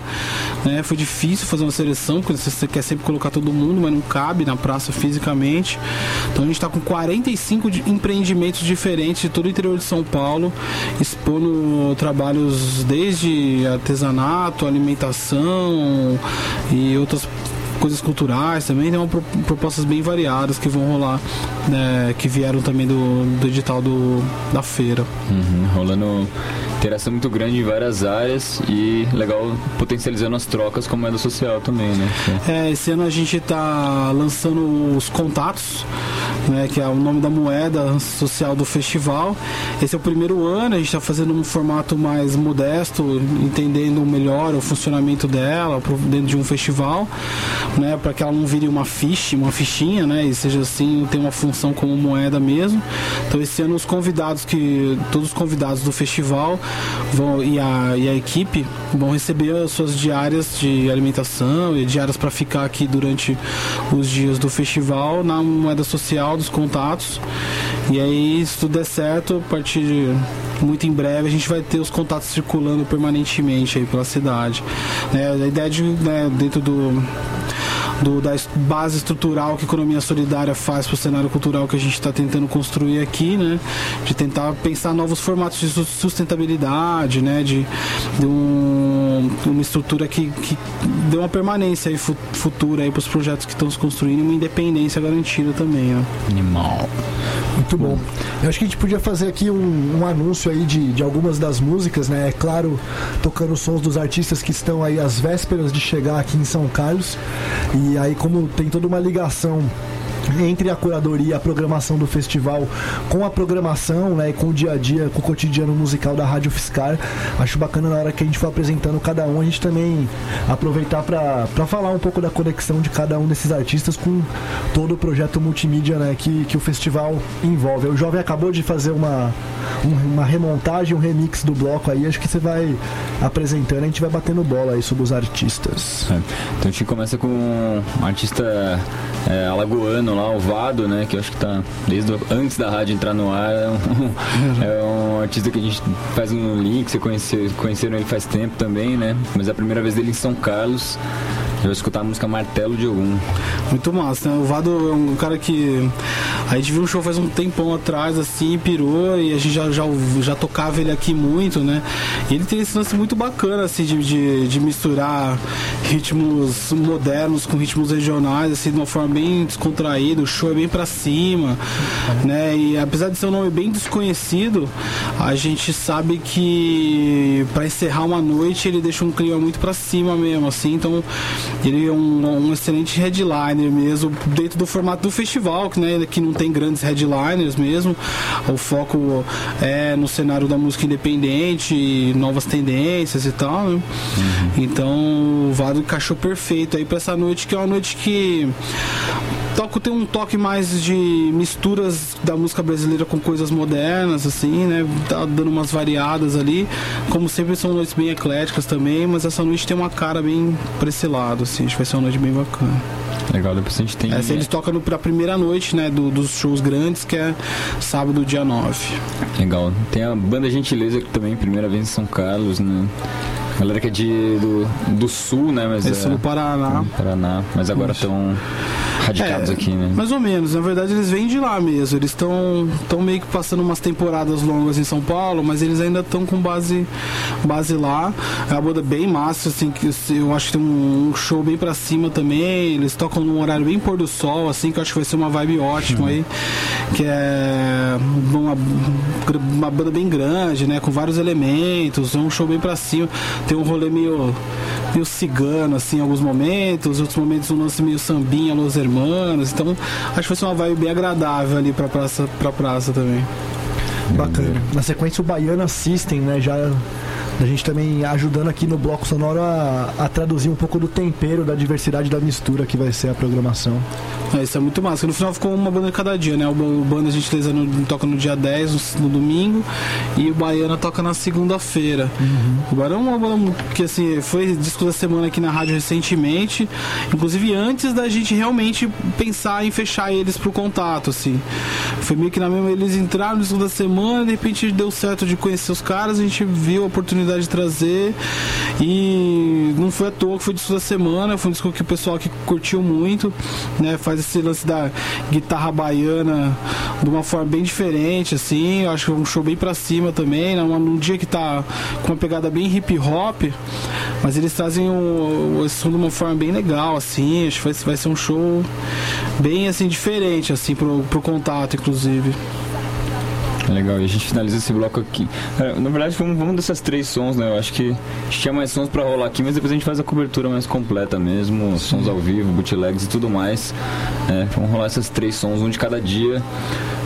né? Foi difícil fazer uma seleção, porque você quer sempre colocar todo mundo, mas não cabe na praça fisicamente. Então a gente está com 45 de- empreendimentos diferentes de todo o interior de São Paulo, expondo trabalhos desde artesanato, alimentação e outras coisas culturais também, tem uma pro- propostas bem variadas que vão rolar, né, que vieram também do, do edital do, da feira. Uhum, rolando interação muito grande em várias áreas e legal potencializando as trocas com moeda social também, né? É, esse ano a gente está lançando os contatos, né, que é o nome da moeda social do festival. Esse é o primeiro ano, a gente está fazendo um formato mais modesto, entendendo melhor o funcionamento dela dentro de um festival, né, para que ela não vire uma ficha, uma fichinha, né, e seja assim, tem uma função como moeda mesmo. Então esse ano os convidados que todos os convidados do festival vão e a, e a equipe vão receber as suas diárias de alimentação e diárias para ficar aqui durante os dias do festival na moeda social dos contatos. E aí, se tudo der certo, a partir de muito em breve a gente vai ter os contatos circulando permanentemente aí pela cidade. Né, a ideia de né, dentro do do- da base estrutural que a economia solidária faz para o cenário cultural que a gente está tentando construir aqui, né? De tentar pensar novos formatos de sus- sustentabilidade, né? De, de um- uma estrutura que, que dê uma permanência aí fu- futura aí para os projetos que estão se construindo e uma independência garantida também, né? Animal. Muito bom. Eu acho que a gente podia fazer aqui um, um anúncio aí de, de algumas das músicas, né? É claro, tocando os sons dos artistas que estão aí às vésperas de chegar aqui em São Carlos. E aí, como tem toda uma ligação entre a curadoria a programação do festival com a programação né, e com o dia a dia, com o cotidiano musical da Rádio Fiscar. Acho bacana na hora que a gente for apresentando cada um, a gente também aproveitar para falar um pouco da conexão de cada um desses artistas com todo o projeto multimídia né, que, que o festival envolve. O Jovem acabou de fazer uma, um- uma remontagem, um remix do bloco aí, acho que você vai apresentando, a gente vai batendo bola aí sobre os artistas. É. Então a gente começa com um artista é, alagoano lá, o Vado, né? Que eu acho que tá desde antes da rádio entrar no ar. É um, *laughs* é um artista que a gente faz um link, você conheceu, conheceram ele faz tempo também, né? Mas é a primeira vez dele em São Carlos. Eu escutar a música Martelo de Ogum. Muito massa, né? O Vado é um cara que a gente viu um show faz um tempão atrás, assim, pirou e a gente já, já, já tocava ele aqui muito, né? E ele tem esse lance muito bacana, assim, de, de, de misturar ritmos modernos com ritmos regionais, assim, de uma forma bem descontraída. O show é bem pra cima, né? E apesar de ser um nome bem desconhecido, a gente sabe que pra encerrar uma noite ele deixa um clima muito pra cima mesmo, assim. Então Ele é um, um excelente headliner mesmo, dentro do formato do festival, que, né, que não tem grandes headliners mesmo. O foco é no cenário da música independente, novas tendências e tal, né? Então o Vado encaixou perfeito aí pra essa noite, que é uma noite que toco tem um toque mais de misturas da música brasileira com coisas modernas, assim, né? Tá dando umas variadas ali. Como sempre, são noites bem ecléticas também, mas essa noite tem uma cara bem pra esse lado, assim. Acho que vai ser uma noite bem bacana. Legal, depois a gente tem. Essa eles tocam pra primeira noite, né? do- dos shows grandes, que é sábado, dia 9. Legal. Tem a banda Gentileza que também, primeira vez em São Carlos, né? Galera que é de, do, do sul, né? Mas Eles é, são do Paraná. Paraná. Mas agora estão radicados É, aqui, né? Mais ou menos, na verdade eles vêm de lá mesmo. Eles estão tão meio que passando umas temporadas longas em São Paulo, mas eles ainda estão com base, base lá. É uma banda bem massa, assim, que eu acho que tem um, show bem pra cima também. Eles tocam num horário bem pôr do sol, assim, que eu acho que vai ser uma vibe ótima aí. Que é uma, uma banda bem grande, né? Com vários elementos, é um show bem pra cima. Tem um rolê meio meio cigano, assim, em alguns momentos, outros momentos um lance meio sambinha, Los Hermanos. Então, acho que ser uma vibe bem agradável ali pra praça, pra praça também. Bacana. Na sequência, o Baiana System, né? Já a gente também ajudando aqui no bloco sonoro a, a traduzir um pouco do tempero, da diversidade da mistura que vai ser a programação. É, isso é muito massa. No final ficou uma banda cada dia, né? O, o Banda Gentileza no, toca no dia 10, no, no domingo, e o Baiana toca na segunda-feira. O Baiana é uma banda que, assim, foi disco da semana aqui na rádio recentemente, inclusive antes da gente realmente pensar em fechar eles pro contato, assim. Foi meio que na mesma, eles entraram no disco da semana, de repente deu certo de conhecer os caras, a gente viu a oportunidade de trazer, e não foi à toa que foi disco da semana, foi um disco que o pessoal aqui curtiu muito, né? Faz esse lance da guitarra baiana de uma forma bem diferente, assim. Eu acho que é um show bem pra cima também, né? Num num dia que tá com uma pegada bem hip hop, mas eles trazem o, o som de uma forma bem legal, assim. Acho que vai, vai ser um show bem assim diferente, assim, pro, pro contato, inclusive. Legal, e a gente finaliza esse bloco aqui. É, Na verdade, vamos, vamos dessas três sons, né? Eu acho que a gente tinha mais sons pra rolar aqui, mas depois a gente faz a cobertura mais completa mesmo, sons ao vivo, bootlegs e tudo mais. É, vamos rolar esses três sons, um de cada dia,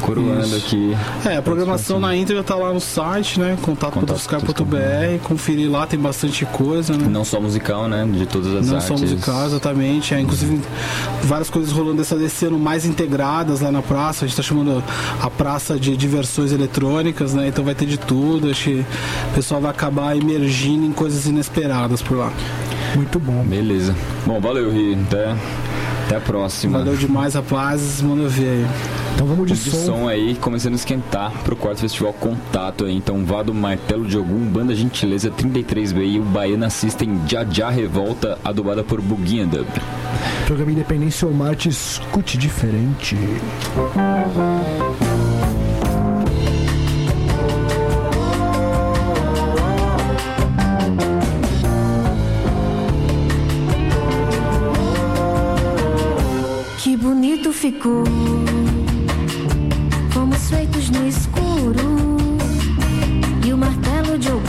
coroando Isso. aqui. É, a programação na íntegra tá lá no site, né? Contato.sky.br, conferir lá, tem bastante coisa, né? Não só musical, né? De todas as Não artes. só musical, exatamente. É, inclusive, várias coisas rolando dessa desse ano mais integradas lá na praça. A gente tá chamando a praça de diversões eletrônicas, né? Então vai ter de tudo. Acho que o pessoal vai acabar emergindo em coisas inesperadas por lá. Muito bom. Beleza. Bom, valeu, Ri. Até, até a próxima. Valeu demais, rapazes. Manda ver aí. Então vamos de, de som. som. aí, começando a esquentar pro quarto festival Contato aí. Então, Vado Martelo de Ogum, Banda Gentileza 33B e o Baiana System Já Já Revolta, adubada por Buguinha Dub. Programa Independência ou Marte, escute diferente. Ficou. Fomos feitos no escuro. E o martelo de algum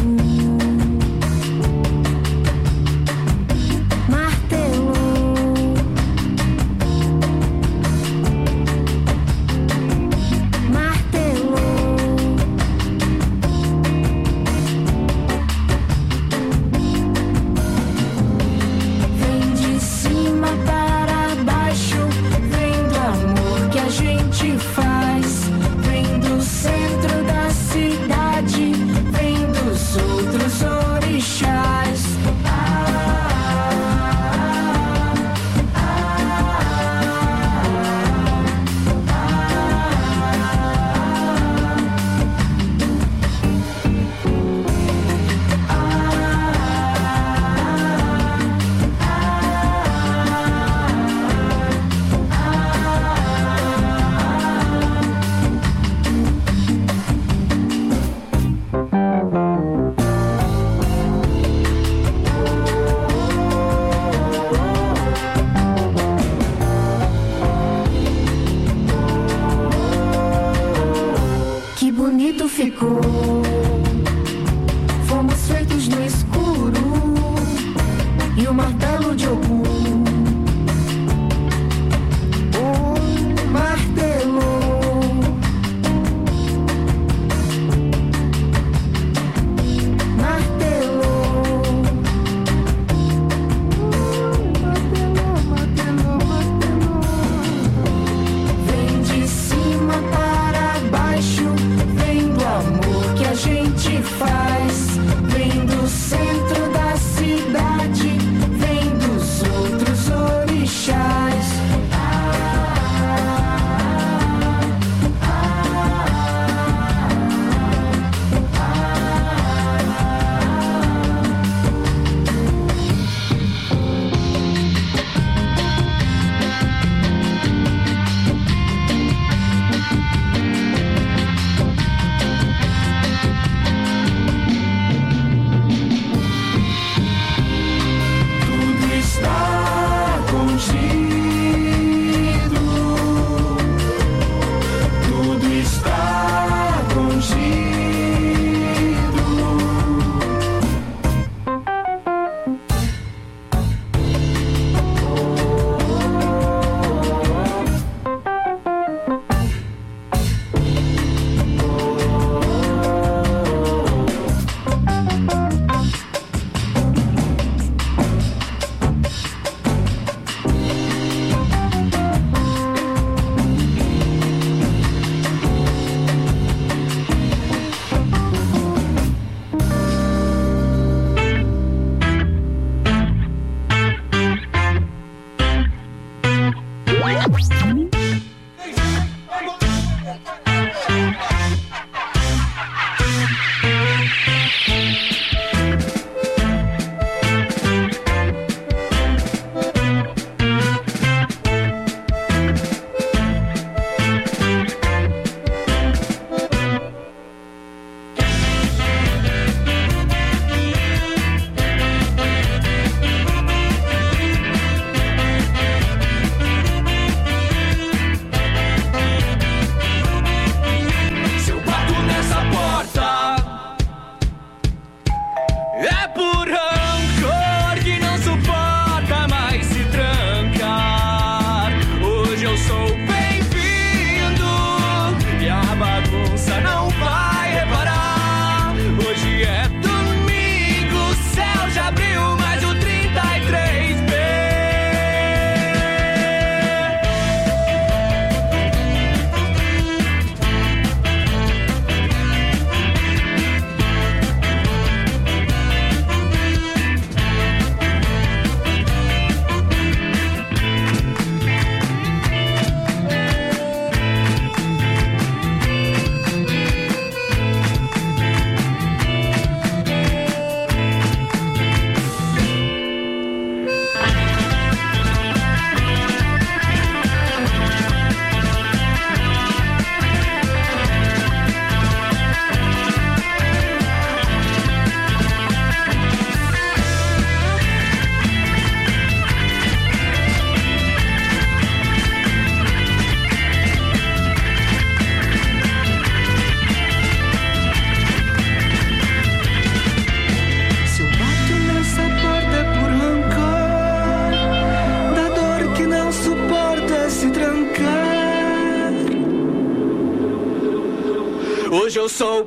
Hoje eu sou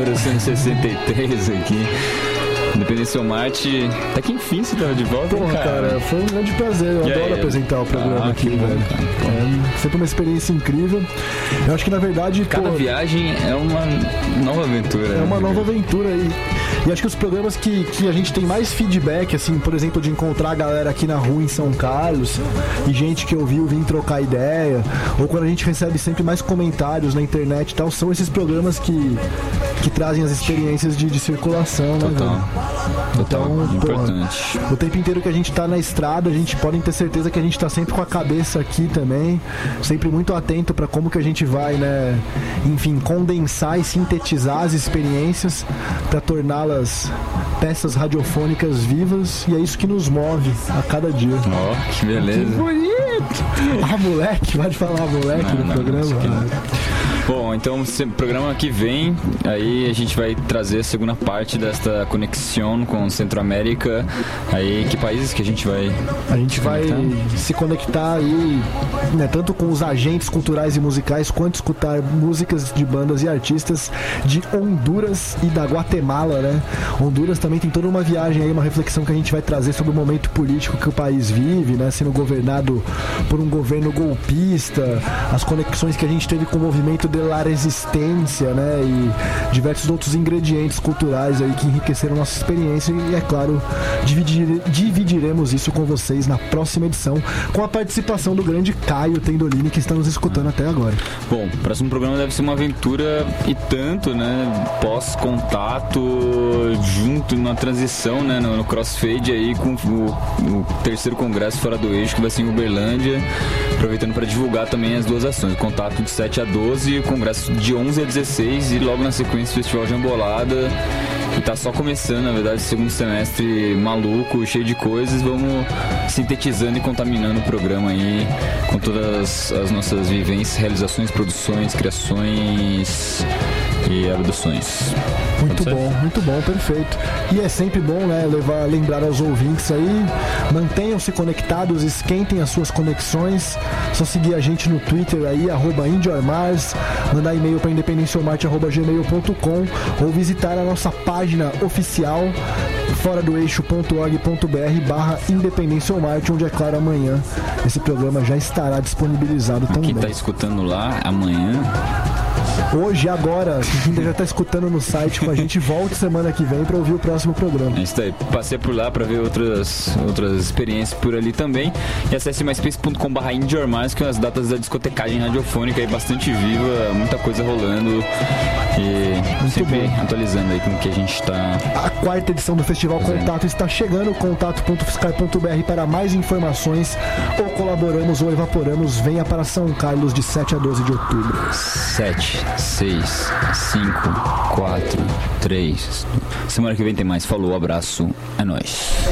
Oração 63 aqui. Independência Marte. Até que enfim você tava de volta, Porra, cara, foi um grande prazer. Eu E adoro aí? apresentar o programa Ah, aqui, que bom, velho. É sempre uma experiência incrível. Eu acho que na verdade. Cada pô, viagem é uma nova aventura. É uma né? nova aventura e, e acho que os programas que, que a gente tem mais feedback, assim, por exemplo, de encontrar a galera aqui na rua em São Carlos e gente que ouviu vir trocar ideia, ou quando a gente recebe sempre mais comentários na internet e tal, são esses programas que, que trazem as experiências de, de circulação, né, velho? Então, porra, importante. o tempo inteiro que a gente tá na estrada, a gente pode ter certeza que a gente tá sempre com a cabeça aqui também, sempre muito atento para como que a gente vai, né, enfim, condensar e sintetizar as experiências para torná-las peças radiofônicas vivas e é isso que nos move a cada dia. Ó, que beleza. Que bonito! Ah, moleque, pode falar moleque Não, no não, programa. Bom, então se- programa que vem, aí a gente vai trazer a segunda parte desta conexão com Centro-América. Aí que países que a gente vai A gente vai conectar? se conectar aí, né, tanto com os agentes culturais e musicais, quanto escutar músicas de bandas e artistas de Honduras e da Guatemala, né? Honduras também tem toda uma viagem aí, uma reflexão que a gente vai trazer sobre o momento político que o país vive, né? Sendo governado por um governo golpista, as conexões que a gente teve com o movimento de la resistência, né? E diversos outros ingredientes culturais aí que enriqueceram nossa experiência e, é claro, dividir- dividiremos isso com vocês na próxima edição, com a participação do grande Caio Tendolini, que está nos escutando até agora. Bom, o próximo programa deve ser uma aventura e tanto, né? Pós-contato, junto na transição, né? No, no crossfade aí com o, o terceiro congresso fora do eixo, que vai ser em Uberlândia. Aproveitando para divulgar também as duas ações: contato de 7 a 12, o congresso de 11 a 16 e logo na sequência o Festival Jambolada. Que tá só começando, na verdade, segundo semestre maluco, cheio de coisas. Vamos sintetizando e contaminando o programa aí com todas as nossas vivências, realizações, produções, criações e abduções. Muito bom, muito bom, perfeito. E é sempre bom, né, levar, lembrar aos ouvintes aí, mantenham-se conectados, esquentem as suas conexões. Só seguir a gente no Twitter aí, arroba IndioRMars, mandar e-mail para independenciomarte.gmail.com ou visitar a nossa página oficial fora do eixo.org.br barra Independência ou Marte, onde é claro amanhã esse programa já estará disponibilizado também. Quem tá escutando lá amanhã, Hoje, agora, quem ainda já tá escutando no site com a gente, volte semana que vem para ouvir o próximo programa. é isso daí. Passei por lá para ver outras, outras experiências por ali também. E acesse myspace.com.br indiormais, que são as datas da discotecagem radiofônica aí bastante viva, muita coisa rolando. E sempre atualizando aí com o que a gente tá. A quarta edição do Festival Contato está chegando, contato.fiscar.br para mais informações. Ou colaboramos ou evaporamos, venha para São Carlos de 7 a 12 de outubro. 7, 6, 5, 4, 3. Semana que vem tem mais. Falou, abraço, é nóis.